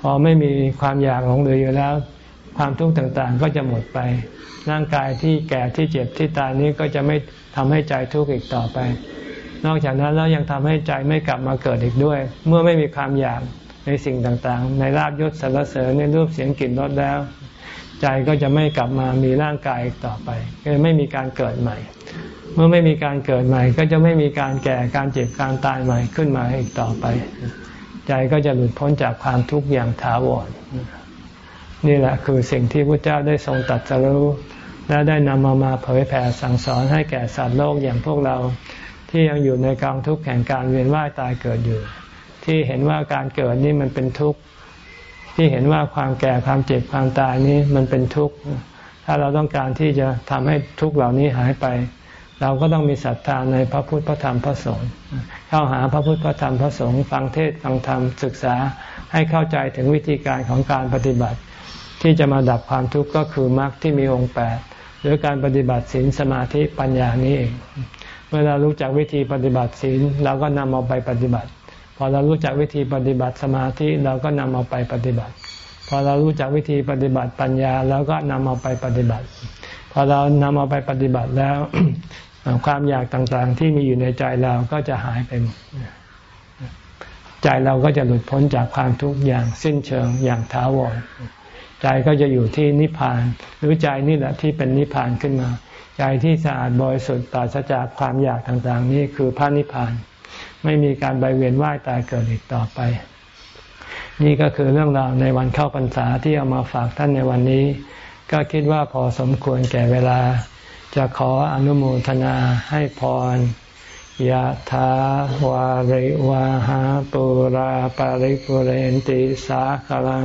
พอไม่มีความอยากหลงเหลืออยู่แล้ว ความทุกข์ต่างๆ ก็จะหมดไป ร่างกายที่แก่ที่เจ็บที่ตายนี้ก็จะไม่ทำให้ใจทุกข์อีกต่อไป นอกจากนั้นแล้วยังทำให้ใจไม่กลับมาเกิดอีกด้วย เมื่อไม่มีความอยากในสิ่งต่างๆ ในลาบยศสรรเสริญในรูปเสียงกลิ่นรสแล้ว ใจก็จะไม่กลับมามีร่างกายอีกต่อไปก็ไม่มีการเกิดใหม่ เมื่อไม่มีการเกิดใหม่ ก็จะไม่มีการแก่การเจ็บการตายใหม่ขึ้นมาอีกต่อไป ใจก็จะหลุดพ้นจากความทุกข์อย่างถาวรนี่แหละคือสิ่งที่พระเจ้าได้ทรงตัดสรู้ และได้นำมามาเผยแผ่สั่งสอนให้แก่สัตว์โลกอย่างพวกเรา ที่ยังอยู่ในกองทุกข์แห่งการเวียนว่ายตายเกิดอยู่ ที่เห็นว่าการเกิดนี่มันเป็นทุกข์ที่เห็นว่าความแก่ความเจ็บความตายนี้มันเป็นทุกข์ ถ้าเราต้องการที่จะทำให้ทุกข์เหล่านี้หายไป เราก็ต้องมีศรัทธาในพระพุทธพระธรรมพระสงฆ์เข้าหาพระพุทธพระธรรมพระสงฆ์ฟังเทศฟังธรรมศึกษาให้เข้าใจถึงวิธีการของการปฏิบัติ ที่จะมาดับความทุกข์ก็คือมรรคที่มีองค์แปด รือการปฏิบัติศีลสมาธิปัญญานี้เอง เมื่อเรารู้จักวิธีปฏิบัติศีลเราก็นำเอาไปปฏิบัติ พอเรารู้จักวิธีปฏิบัติสมาธิเราก็นำเอาไปปฏิบัติ พอเรารู้จักวิธีปฏิบัติปัญญาเราก็นำเอาไปปฏิบัติ พอเรานำเอาไปปฏิบัติแล้ว ความอยากต่างๆ ที่มีอยู่ในใจเราก็จะหายไปหมดใจเราก็จะหลุดพ้นจากความทุกข์อย่างสิ้นเชิงอย่างท้าวร ใจก็จะอยู่ที่นิพพาน หรือใจนี่แหละที่เป็นนิพพานขึ้นมา ใจที่สะอาดบริสุทธิ์ปราศจากความอยากต่างๆ นี่คือพระนิพพาน ไม่มีการใบเวียนว่ายตายเกิดอีกต่อไป นี่ก็คือเรื่องราวในวันเข้าพรรษาที่เอามาฝากท่านในวันนี้ ก็คิดว่าพอสมควรแก่เวลา จะขออนุโมทนาให้พรยะถาวาริวาหาปุราปาริปุเรนติสาคลัง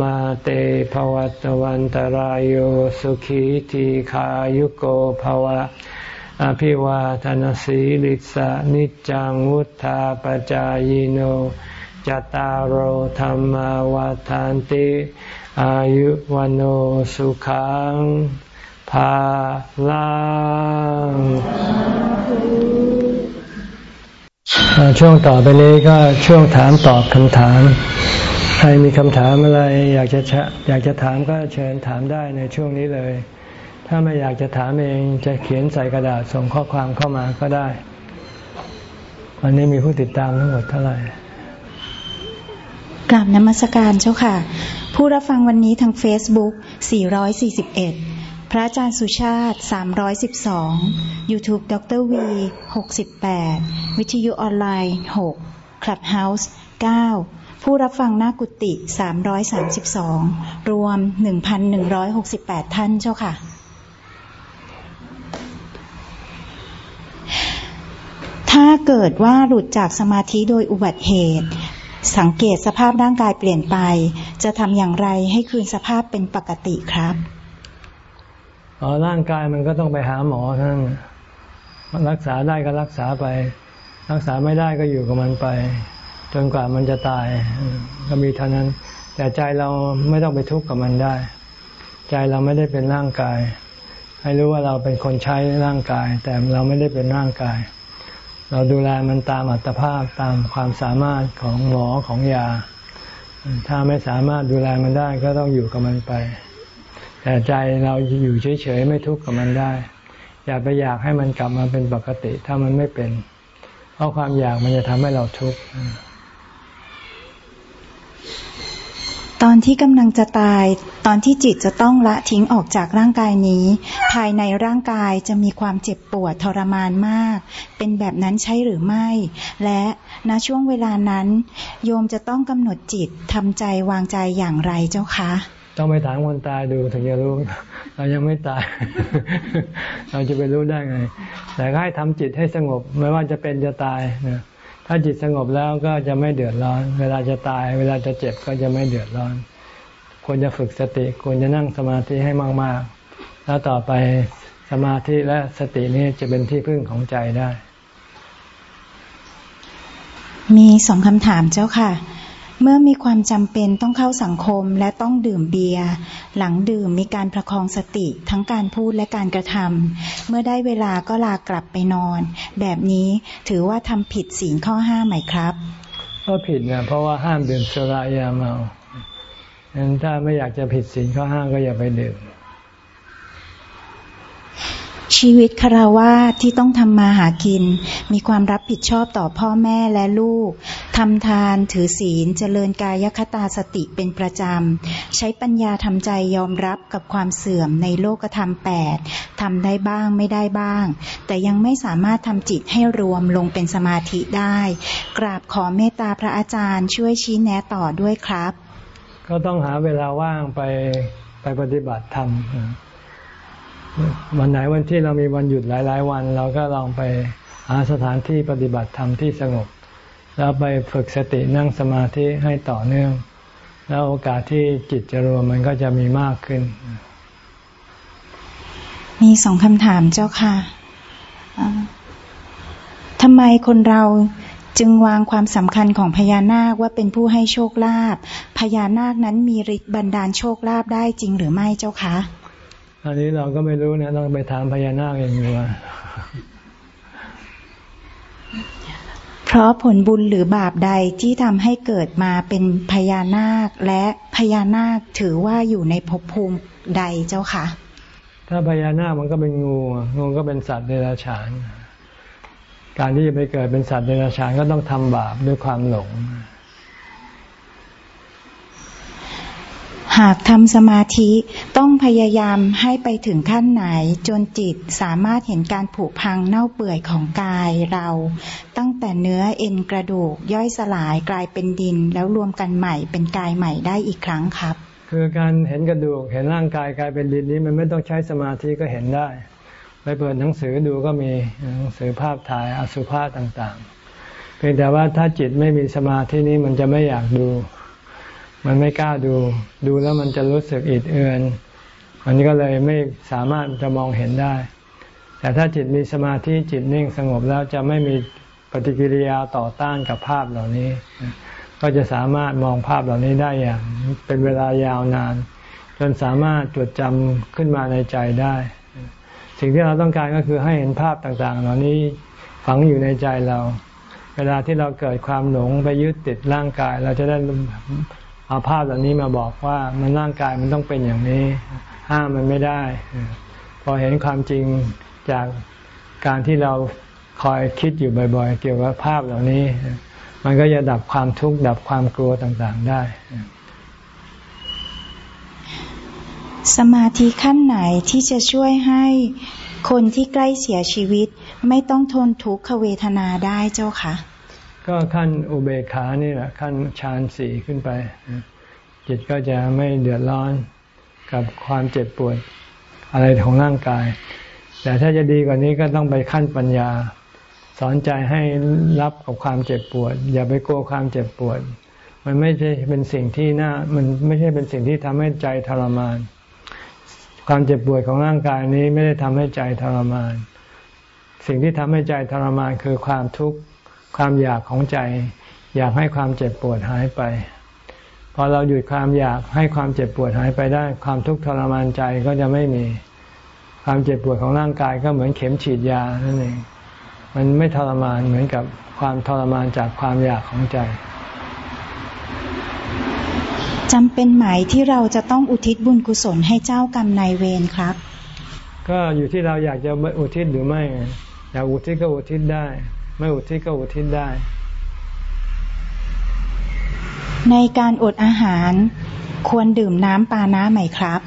มาเตภวัตวันตารโยสุขีทีขายุโกภวะ อภิวาทนสีลิสะนิจังวุธาปจายโนจตารโหธรรมวาทานติ อายุวันโอสุขังภาลังช่วงต่อไปนี้ก็ช่วงถามตอบคำถาม รมีคำถามอะไรอยากจะอยากจะถามก็เชิญถามได้ในช่วงนี้เลย ถ้าไม่อยากจะถามเองจะเขียนใส่กระดาษส่งข้อความเข้ามาก็ได้ วันนี้มีผู้ติดตามทั้งหมดเท่าไหร่กราบนมัสการเจ้าค่ะ ผู้รับฟังวันนี้ทาง Facebook 441 พระอาจารย์สุชาติ 312 YouTube ดร V 68 วิทยุออนไลน์ 6 Clubhouse 9 ผู้รับฟังหน้ากุฏิ332 รวม 1,168 ท่านเจ้าค่ะ ถ้าเกิดว่าหลุดจากสมาธิโดยอุบัติเหตุ สังเกตสภาพร่างกายเปลี่ยนไป จะทำอย่างไรให้คืนสภาพเป็นปกติครับอ๋อร่างกายมันก็ต้องไปหาหมอท่านรักษาได้ก็รักษาไป รักษาไม่ได้ก็อยู่กับมันไป จนกว่ามันจะตาย ก็มีเท่านั้น แต่ใจเราไม่ต้องไปทุกข์กับมันได้ ใจเราไม่ได้เป็นร่างกาย ให้รู้ว่าเราเป็นคนใช้ร่างกาย แต่เราไม่ได้เป็นร่างกาย เราดูแลมันตามอัตภาพตามความสามารถของหมอของยา ถ้าไม่สามารถดูแลมันได้ก็ต้องอยู่กับมันไป แต่ใจเราอยู่เฉยๆไม่ทุกข์กับมันได้ อย่าไปอยากให้มันกลับมาเป็นปกติ ถ้ามันไม่เป็น เพราะความอยากมันจะทำให้เราทุกข์ ตอนที่กำลังจะตาย ตอนที่จิตจะต้องละทิ้งออกจากร่างกายนี้ ภายในร่างกายจะมีความเจ็บปวดทรมานมาก เป็นแบบนั้นใช่หรือไม่ และณช่วงเวลานั้น โยมจะต้องกำหนดจิตทำใจวางใจอย่างไรเจ้าคะ ต้องไปถามคนตายดูถึงจะรู้ เรายังไม่ตาย เราจะไปรู้ได้ไง แต่ให้ทำจิตให้สงบไม่ว่าจะเป็นจะตายนะ ถ้าจิตสงบแล้วก็จะไม่เดือดร้อน เวลาจะตาย เวลาจะเจ็บก็จะไม่เดือดร้อน ควรจะฝึกสติควรจะนั่งสมาธิให้มาก ๆ แล้วต่อไปสมาธิและสตินี้จะเป็นที่พึ่งของใจได้ มีสองคำถามเจ้าค่ะ เมื่อมีความจำเป็นต้องเข้าสังคมและต้องดื่มเบียร์หลังดื่มมีการประคองสติทั้งการพูดและการกระทำเมื่อได้เวลาก็ลากลับไปนอน แบบนี้ถือว่าทำผิดศีลข้อห้าไหมครับ ก็ผิดนะเพราะว่าห้ามดื่มสุรายาเมางั้นถ้าไม่อยากจะผิดศีลข้อห้าก็อย่าไปดื่ม ชีวิตคารวาที่ต้องทำมาหากิน มีความรับผิดชอบต่อพ่อแม่และลูกทำทานถือศีลเจริญกายคตาสติเป็นประจำ ใช้ปัญญาทำใจยอมรับกับความเสื่อมในโลกธรรมแปดทำได้บ้างไม่ได้บ้าง แต่ยังไม่สามารถทำจิตให้รวมลงเป็นสมาธิได้ กราบขอเมตตาพระอาจารย์ช่วยชี้แนะต่อด้วยครับ ก็ต้องหาเวลาว่างไปไปปฏิบัติธรรม วันไหนวันที่เรามีวันหยุดหลาย ๆ วัน เราก็ลองไปหาสถานที่ปฏิบัติธรรมที่สงบ แล้วไปฝึกสตินั่งสมาธิให้ต่อเนื่อง แล้วโอกาสที่จิตจะรวมมันก็จะมีมากขึ้น มีสองคำถามเจ้าค่ะทำไมคนเราจึงวางความสำคัญของพญานาคว่าเป็นผู้ให้โชคลาภพญานาคนั้นมีฤทธิ์บันดาลโชคลาภได้จริงหรือไม่เจ้าคะ อันนี้เราก็ไม่รู้นะต้องไปถามพญานาคเองว่าเพราะผลบุญหรือบาปใดที่ทำให้เกิดมาเป็นพญานาคและพญานาคถือว่าอยู่ในภพภูมิใดเจ้าคะถ้าพญานาคมันก็เป็นงูงูก็เป็นสัตว์เดรัจฉาน การที่จะไปเกิดเป็นสัตว์เดรัจฉานก็ต้องทำบาปด้วยความหลง หากทำสมาธิต้องพยายามให้ไปถึงขั้นไหน จนจิตสามารถเห็นการผุพังเน่าเปื่อยของกายเรา ตั้งแต่เนื้อเอ็นกระดูกย่อยสลายกลายเป็นดิน แล้วรวมกันใหม่เป็นกายใหม่ได้อีกครั้งครับ คือการเห็นกระดูกเห็นร่างกายกลายเป็นดินนี้มันไม่ต้องใช้สมาธิก็เห็นได้ ไปเปิดหนังสือดูก็มีหนังสือภาพถ่ายอสุภาพต่างๆ เพียงแต่ว่าถ้าจิตไม่มีสมาธินี้มันจะไม่อยากดู มันไม่กล้าดู ดูแล้วมันจะรู้สึกอิดเอือนมันก็เลยไม่สามารถจะมองเห็นได้ แต่ถ้าจิตมีสมาธิจิตนิ่งสงบแล้วจะไม่มีปฏิกิริยาต่อต้านกับภาพเหล่านี้ ก็จะสามารถมองภาพเหล่านี้ได้อย่าง เป็นเวลายาวนาน จนสามารถจดจำขึ้นมาในใจได้ สิ่งที่เราต้องการก็คือให้เห็นภาพต่างๆ เหล่านี้ฝังอยู่ในใจเรา เวลาที่เราเกิดความหลงไปยึดติดร่างกาย เราจะได้ เอาภาพเหล่านี้มาบอกว่ามันร่างกายมันต้องเป็นอย่างนี้ ห้ามมันไม่ได้ พอเห็นความจริงจากการที่เราคอยคิดอยู่บ่อย ๆ เกี่ยวกับภาพเหล่านี้ มันก็จะดับความทุกข์ดับความกลัวต่างๆได้ สมาธิขั้นไหนที่จะช่วยให้คนที่ใกล้เสียชีวิต ไม่ต้องทนทุกขเวทนาได้เจ้าคะ ก็ขั้นอุเบกขานี่แหละขั้นฌานสี่ขึ้นไป จิตก็จะไม่เดือดร้อนกับความเจ็บปวดอะไรของร่างกาย แต่ถ้าจะดีกว่านี้ก็ต้องไปขั้นปัญญา สอนใจให้รับกับความเจ็บปวด อย่าไปกลัวความเจ็บปวด มันไม่ใช่เป็นสิ่งที่น่ามันไม่ใช่เป็นสิ่งที่ทำให้ใจทรมาน ความเจ็บปวดของร่างกายนี้ไม่ได้ทำให้ใจทรมาน สิ่งที่ทำให้ใจทรมานคือความทุกข์ ความอยากของใจ อยากให้ความเจ็บปวดหายไป พอเราหยุดความอยากให้ความเจ็บปวดหายไปได้ ความทุกข์ทรมานใจก็จะไม่มี ความเจ็บปวดของร่างกายก็เหมือนเข็มฉีดยานั่นเองมันไม่ทรมานเหมือนกับความทรมานจากความอยากของใจจำเป็นไหมที่เราจะต้องอุทิศบุญกุศลให้เจ้ากรรมนายเวรครับ ก็อยู่ที่เราอยากจะอุทิศหรือไม่ อยากอุทิศก็อุทิศได้ ไม่อุทิศก็อุทิศได้ ในการอดอาหารควรดื่มน้ำปาน้ำไหมครับ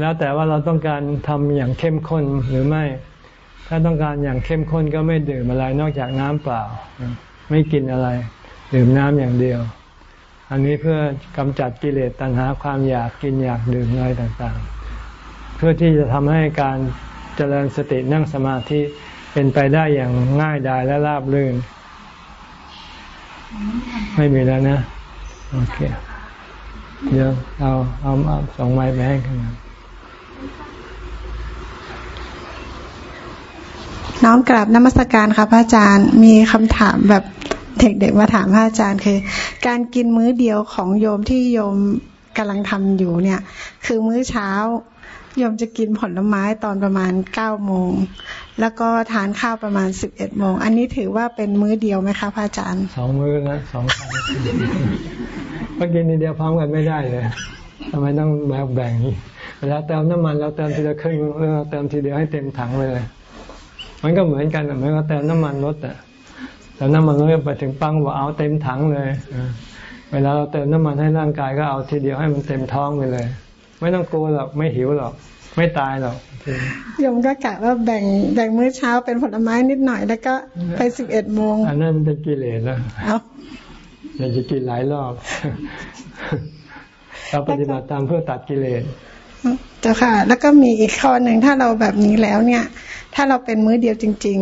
แล้วแต่ว่าเราต้องการทำอย่างเข้มข้นหรือไม่ ถ้าต้องการอย่างเข้มข้นก็ไม่ดื่มอะไรนอกจากน้ำเปล่า ไม่กินอะไร ดื่มน้ำอย่างเดียว อันนี้เพื่อกำจัดกิเลสตัณหาความอยากกินอยากดื่มอะไรต่างๆ เพื่อที่จะทำให้การเจริญสตินั่งสมาธิ เป็นไปได้อย่างง่ายดายและราบรื่น ไม่มีแล้วนะ โอเค เดี๋ยวเอาเอาเอาสองไม้ไปให้กันน้อมกราบนมัสการค่ะพระอาจารย์มีคำถามแบบเด็กๆมาถามพระอาจารย์คือ การกินมื้อเดียวของโยมที่โยมกำลังทำอยู่เนี่ย คือมื้อเช้า โยมจะกินผลไม้ตอนประมาณเก้าโมง แล้วก็ทานข้าวประมาณสิบเอ็ดโมง อันนี้ถือว่าเป็นมื้อเดียวไหมคะพระอาจารย์สองมื้อนะสองครั้งก็ก็กินทีเดียวพร้อมกันไม่ได้เลยทำไมต้องแบ่งแบ่งเวลาเติมน้ำมันเราเติมทีละครึ่งเราเติมทีเดียวให้เต็มถังเลย มันก็เหมือนกันเหมือนเราเติมน้ำมันรถอะแต่น้ำมันรถไปถึงปังว่าเอาเต็มถังเลยเวลาเราเติมน้ำมันให้ร่างกายก็เอาทีเดียวให้มันเต็มท้องไปเลย ไม่ต้องกลัวหรอกไม่หิวหรอกไม่ตายหรอกโยมก็กะว่าแบ่งแบ่งมื้อเช้าเป็นผลไม้นิดหน่อยแล้วก็ไปสิบเอ็ดโมงอันนั้นมันเป็นกิเลสแล้วเอาอยากจะกินหลายรอบเราปฏิบัติตามเพื่อตัดกิเลสเจ้าค่ะ แล้วก็มีอีกข้อหนึ่งถ้าเราแบบนี้แล้วเนี่ย ถ้าเราเป็นมื้อเดียวจริง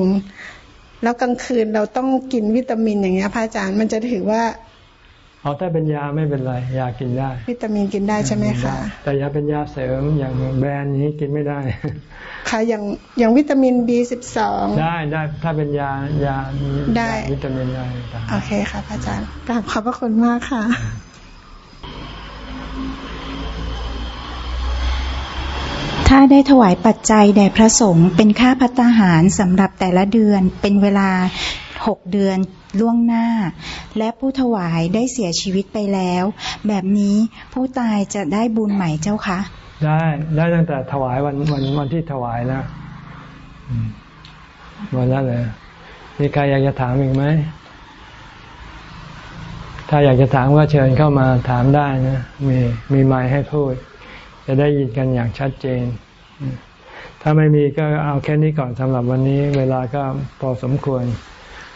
ๆ แล้วกลางคืนเราต้องกินวิตามินอย่างเงี้ยพระอาจารย์มันจะถือว่า เอาถ้าเป็นยาไม่เป็นไร ยากินได้ วิตามินกินได้ใช่ไหมคะแต่ยาเป็นยาเสริมอย่างแบรนด์นี้กินไม่ได้ ค่ะอย่างอย่างวิตามิน B สิบสองได้ได้ถ้าเป็นยายาได้วิตามินได้โอเคค่ะอาจารย์กราบขอบพระคุณมากค่ะถ้าได้ถวายปัจจัยแด่พระสงฆ์เป็นค่าพัตาหารสำหรับแต่ละเดือนเป็นเวลา หกเดือนล่วงหน้า และผู้ถวายได้เสียชีวิตไปแล้ว แบบนี้ผู้ตายจะได้บุญใหม่เจ้าคะได้ได้ตั้งแต่ถวายวันวันวันที่ถวายแล้ววันนั้นเลยมีใครอยากจะถามอีกไหมถ้าอยากจะถามก็เชิญเข้ามาถามได้นะ มีมีไมค์ให้พูด จะได้ยินกันอย่างชัดเจน ถ้าไม่มีก็เอาแค่นี้ก่อนสำหรับวันนี้ เวลาก็พอสมควร